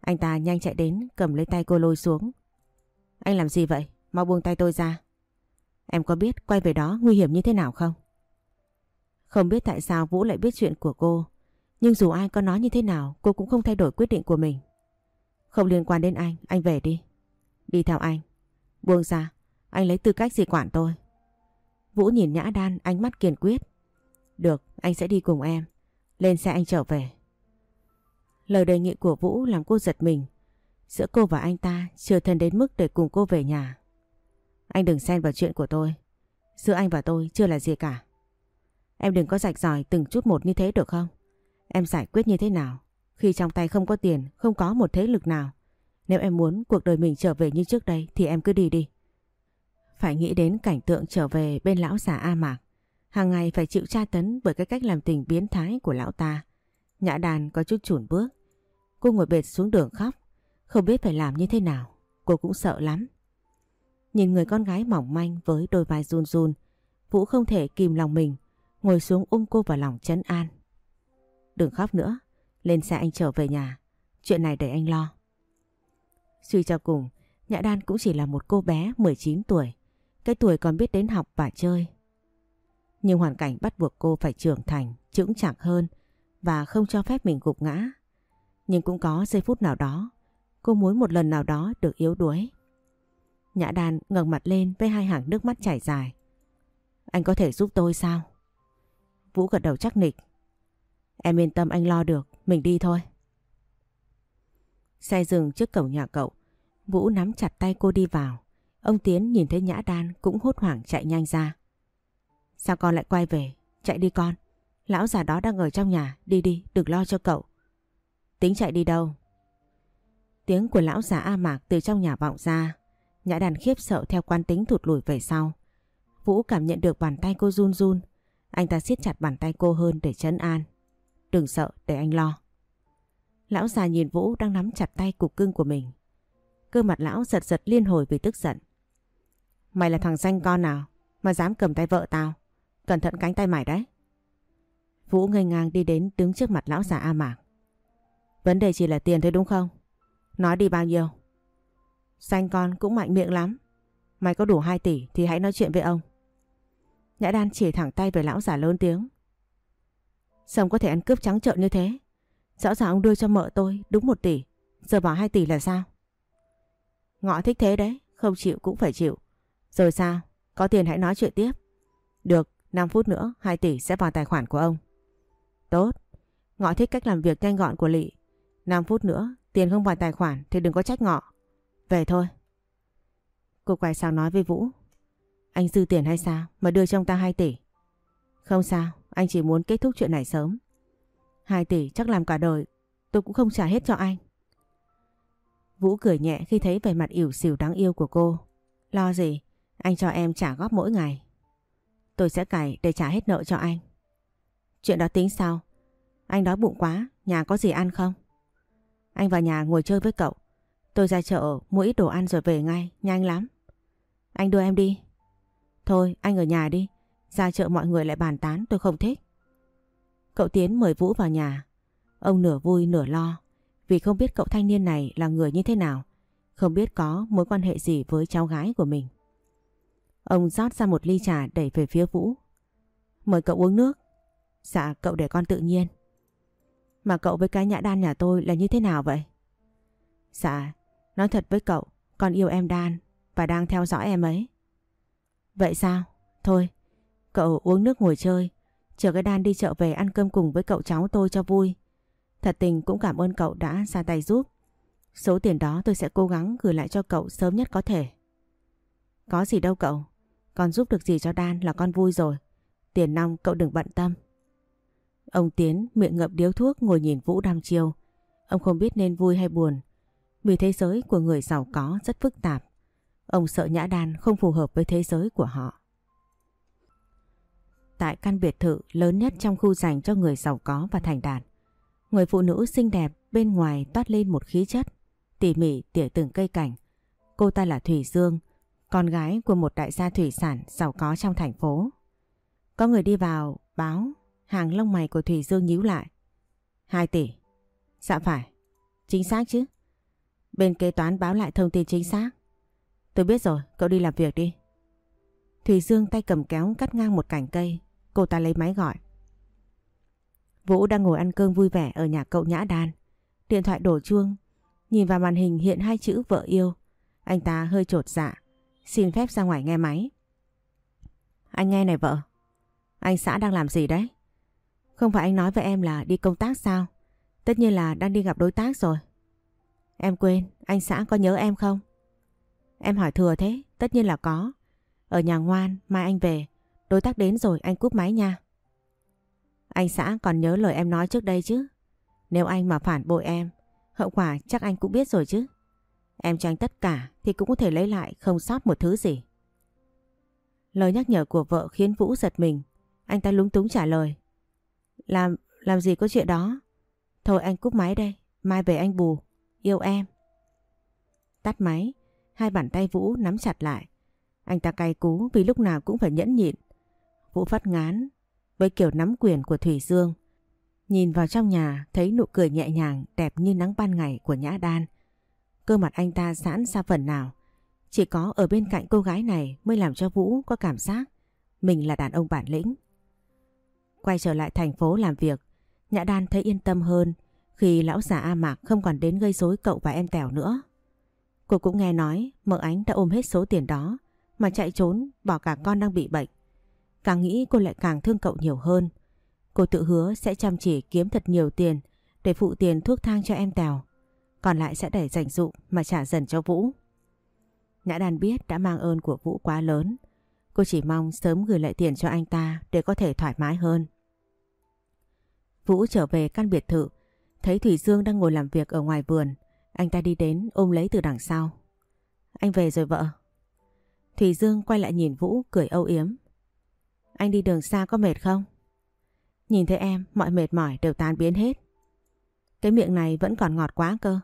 Anh ta nhanh chạy đến cầm lấy tay cô lôi xuống. Anh làm gì vậy? Mau buông tay tôi ra. Em có biết quay về đó nguy hiểm như thế nào không? Không biết tại sao Vũ lại biết chuyện của cô. Nhưng dù ai có nói như thế nào cô cũng không thay đổi quyết định của mình. Không liên quan đến anh, anh về đi. Đi theo anh. Buông ra, anh lấy tư cách gì quản tôi. Vũ nhìn Nhã Đan ánh mắt kiên quyết. Được, anh sẽ đi cùng em. Lên xe anh trở về. Lời đề nghị của Vũ làm cô giật mình. Giữa cô và anh ta chưa thân đến mức để cùng cô về nhà. Anh đừng xen vào chuyện của tôi. Giữa anh và tôi chưa là gì cả. Em đừng có rạch ròi từng chút một như thế được không? Em giải quyết như thế nào? Khi trong tay không có tiền, không có một thế lực nào. Nếu em muốn cuộc đời mình trở về như trước đây thì em cứ đi đi. Phải nghĩ đến cảnh tượng trở về bên lão già A Mạc. Hàng ngày phải chịu tra tấn bởi cái cách làm tình biến thái của lão ta. Nhã đàn có chút chủn bước. Cô ngồi bệt xuống đường khóc. Không biết phải làm như thế nào. Cô cũng sợ lắm. Nhìn người con gái mỏng manh với đôi vai run run. Vũ không thể kìm lòng mình. Ngồi xuống ôm cô vào lòng chấn an. Đừng khóc nữa. Lên xe anh trở về nhà. Chuyện này để anh lo. Suy cho cùng, Nhã Đan cũng chỉ là một cô bé 19 tuổi. Cái tuổi còn biết đến học và chơi. Nhưng hoàn cảnh bắt buộc cô phải trưởng thành, trưởng chạc hơn và không cho phép mình gục ngã. Nhưng cũng có giây phút nào đó, cô muốn một lần nào đó được yếu đuối. Nhã Đan ngẩng mặt lên với hai hàng nước mắt chảy dài. Anh có thể giúp tôi sao? Vũ gật đầu chắc nịch. Em yên tâm anh lo được, mình đi thôi. Xe dừng trước cổng nhà cậu. Vũ nắm chặt tay cô đi vào. Ông Tiến nhìn thấy Nhã Đan cũng hốt hoảng chạy nhanh ra. Sao con lại quay về? Chạy đi con. Lão già đó đang ở trong nhà. Đi đi, đừng lo cho cậu. Tính chạy đi đâu? Tiếng của lão già A Mạc từ trong nhà vọng ra. Nhã Đan khiếp sợ theo quan tính thụt lùi về sau. Vũ cảm nhận được bàn tay cô run run. Anh ta siết chặt bàn tay cô hơn để chấn an. Đừng sợ, để anh lo. Lão già nhìn Vũ đang nắm chặt tay cục cưng của mình. Cơ mặt lão giật giật liên hồi vì tức giận. Mày là thằng danh con nào mà dám cầm tay vợ tao? Cẩn thận cánh tay mày đấy. Vũ ngây ngang đi đến đứng trước mặt lão già A Mạc. Vấn đề chỉ là tiền thôi đúng không? Nói đi bao nhiêu? Danh con cũng mạnh miệng lắm. Mày có đủ 2 tỷ thì hãy nói chuyện với ông. Nhã Đan chỉ thẳng tay về lão già lớn tiếng. Sao có thể ăn cướp trắng trợn như thế? Rõ ràng ông đưa cho mợ tôi đúng 1 tỷ. Giờ bảo 2 tỷ là sao? Ngọ thích thế đấy. Không chịu cũng phải chịu. Rồi sao? Có tiền hãy nói chuyện tiếp. Được, 5 phút nữa 2 tỷ sẽ vào tài khoản của ông. Tốt. Ngọ thích cách làm việc nhanh gọn của Lị. 5 phút nữa tiền không vào tài khoản thì đừng có trách Ngọ. Về thôi. Cô quay sang nói với Vũ. Anh dư tiền hay sao mà đưa cho ông ta 2 tỷ? Không sao, anh chỉ muốn kết thúc chuyện này sớm. 2 tỷ chắc làm cả đời, tôi cũng không trả hết cho anh. Vũ cười nhẹ khi thấy vẻ mặt ỉu xìu đáng yêu của cô. Lo gì, anh cho em trả góp mỗi ngày. Tôi sẽ cày để trả hết nợ cho anh. Chuyện đó tính sao? Anh đói bụng quá, nhà có gì ăn không? Anh vào nhà ngồi chơi với cậu. Tôi ra chợ mua ít đồ ăn rồi về ngay, nhanh lắm. Anh đưa em đi. Thôi, anh ở nhà đi. Ra chợ mọi người lại bàn tán tôi không thích. Cậu Tiến mời Vũ vào nhà. Ông nửa vui nửa lo vì không biết cậu thanh niên này là người như thế nào. Không biết có mối quan hệ gì với cháu gái của mình. Ông rót ra một ly trà đẩy về phía Vũ. Mời cậu uống nước. Dạ cậu để con tự nhiên. Mà cậu với cái nhã đan nhà tôi là như thế nào vậy? Dạ, nói thật với cậu, con yêu em đan và đang theo dõi em ấy. Vậy sao? Thôi, cậu uống nước ngồi chơi, chờ cái đan đi chợ về ăn cơm cùng với cậu cháu tôi cho vui. Thật tình cũng cảm ơn cậu đã ra tay giúp. Số tiền đó tôi sẽ cố gắng gửi lại cho cậu sớm nhất có thể. Có gì đâu cậu, con giúp được gì cho Đan là con vui rồi. Tiền nong cậu đừng bận tâm. Ông Tiến miệng ngậm điếu thuốc ngồi nhìn Vũ đăm chiêu. Ông không biết nên vui hay buồn. Vì thế giới của người giàu có rất phức tạp. Ông sợ Nhã Đan không phù hợp với thế giới của họ. Tại căn biệt thự lớn nhất trong khu dành cho người giàu có và thành đạt. Người phụ nữ xinh đẹp bên ngoài toát lên một khí chất, tỉ mỉ tỉa từng cây cảnh. Cô ta là Thủy Dương, con gái của một đại gia thủy sản giàu có trong thành phố. Có người đi vào báo, hàng lông mày của Thủy Dương nhíu lại. 2 tỷ. Dạ phải. Chính xác chứ. Bên kế toán báo lại thông tin chính xác. Tôi biết rồi, cậu đi làm việc đi. Thủy Dương tay cầm kéo cắt ngang một cành cây. Cô ta lấy máy gọi. Vũ đang ngồi ăn cơm vui vẻ ở nhà cậu Nhã Đan. Điện thoại đổ chuông. Nhìn vào màn hình hiện hai chữ vợ yêu. Anh ta hơi trột dạ. Xin phép ra ngoài nghe máy. Anh nghe này vợ. Anh xã đang làm gì đấy? Không phải anh nói với em là đi công tác sao? Tất nhiên là đang đi gặp đối tác rồi. Em quên, anh xã có nhớ em không? Em hỏi thừa thế, tất nhiên là có. Ở nhà ngoan, mai anh về. Đối tác đến rồi, anh cúp máy nha. Anh xã còn nhớ lời em nói trước đây chứ. Nếu anh mà phản bội em, hậu quả chắc anh cũng biết rồi chứ. Em cho anh tất cả thì cũng có thể lấy lại không sót một thứ gì. Lời nhắc nhở của vợ khiến Vũ giật mình. Anh ta lúng túng trả lời. Làm, làm gì có chuyện đó? Thôi anh cúp máy đây, mai về anh bù. Yêu em. Tắt máy, hai bàn tay Vũ nắm chặt lại. Anh ta cay cú vì lúc nào cũng phải nhẫn nhịn. Vũ phát ngán với kiểu nắm quyền của Thủy Dương. Nhìn vào trong nhà thấy nụ cười nhẹ nhàng đẹp như nắng ban ngày của Nhã Đan. Cơ mặt anh ta giãn ra phần nào. Chỉ có ở bên cạnh cô gái này mới làm cho Vũ có cảm giác mình là đàn ông bản lĩnh. Quay trở lại thành phố làm việc, Nhã Đan thấy yên tâm hơn khi lão già A Mạc không còn đến gây rối cậu và em Tèo nữa. Cô cũng nghe nói mợ ánh đã ôm hết số tiền đó mà chạy trốn bỏ cả con đang bị bệnh. Càng nghĩ cô lại càng thương cậu nhiều hơn. Cô tự hứa sẽ chăm chỉ kiếm thật nhiều tiền để phụ tiền thuốc thang cho em Tèo. Còn lại sẽ để dành dụ mà trả dần cho Vũ. Nhã Đàn biết đã mang ơn của Vũ quá lớn. Cô chỉ mong sớm gửi lại tiền cho anh ta để có thể thoải mái hơn. Vũ trở về căn biệt thự, thấy Thủy Dương đang ngồi làm việc ở ngoài vườn. Anh ta đi đến ôm lấy từ đằng sau. Anh về rồi vợ. Thủy Dương quay lại nhìn Vũ cười âu yếm. Anh đi đường xa có mệt không? Nhìn thấy em, mọi mệt mỏi đều tan biến hết. Cái miệng này vẫn còn ngọt quá cơ.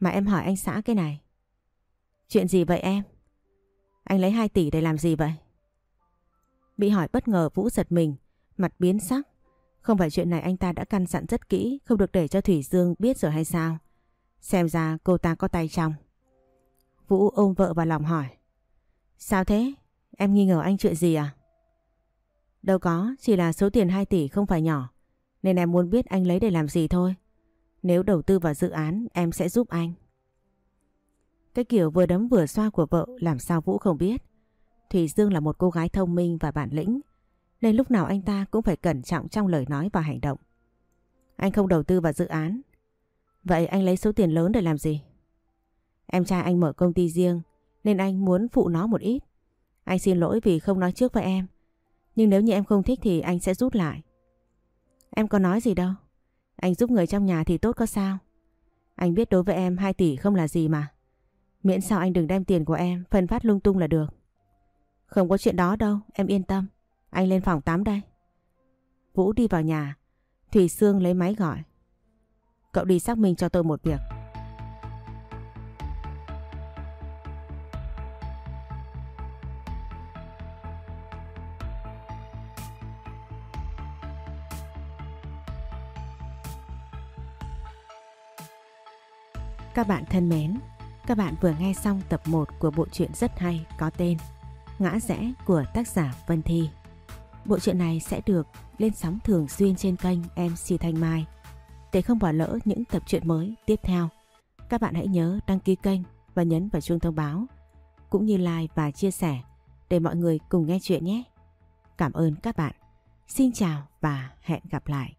Mà em hỏi anh xã cái này. Chuyện gì vậy em? Anh lấy 2 tỷ để làm gì vậy? Bị hỏi bất ngờ Vũ giật mình, mặt biến sắc. Không phải chuyện này anh ta đã căn dặn rất kỹ, không được để cho Thủy Dương biết rồi hay sao? Xem ra cô ta có tay trong. Vũ ôm vợ vào lòng hỏi. Sao thế? Em nghi ngờ anh chuyện gì à? Đâu có, chỉ là số tiền 2 tỷ không phải nhỏ. Nên em muốn biết anh lấy để làm gì thôi. Nếu đầu tư vào dự án em sẽ giúp anh. Cái kiểu vừa đấm vừa xoa của vợ làm sao Vũ không biết. Thủy Dương là một cô gái thông minh và bản lĩnh. Nên lúc nào anh ta cũng phải cẩn trọng trong lời nói và hành động. Anh không đầu tư vào dự án. Vậy anh lấy số tiền lớn để làm gì? Em trai anh mở công ty riêng nên anh muốn phụ nó một ít. Anh xin lỗi vì không nói trước với em. Nhưng nếu như em không thích thì anh sẽ rút lại. Em có nói gì đâu. Anh giúp người trong nhà thì tốt có sao. Anh biết đối với em 2 tỷ không là gì mà. Miễn sao anh đừng đem tiền của em phân phát lung tung là được. Không có chuyện đó đâu, em yên tâm. Anh lên phòng tắm đây. Vũ đi vào nhà. Thủy Sương lấy máy gọi. Cậu đi xác minh cho tôi một việc. Các bạn thân mến, các bạn vừa nghe xong tập 1 của bộ truyện rất hay có tên Ngã rẽ của tác giả Vân Thi. Bộ truyện này sẽ được lên sóng thường xuyên trên kênh MC Thanh Mai. Để không bỏ lỡ những tập truyện mới tiếp theo, các bạn hãy nhớ đăng ký kênh và nhấn vào chuông thông báo, cũng như like và chia sẻ để mọi người cùng nghe chuyện nhé. Cảm ơn các bạn. Xin chào và hẹn gặp lại.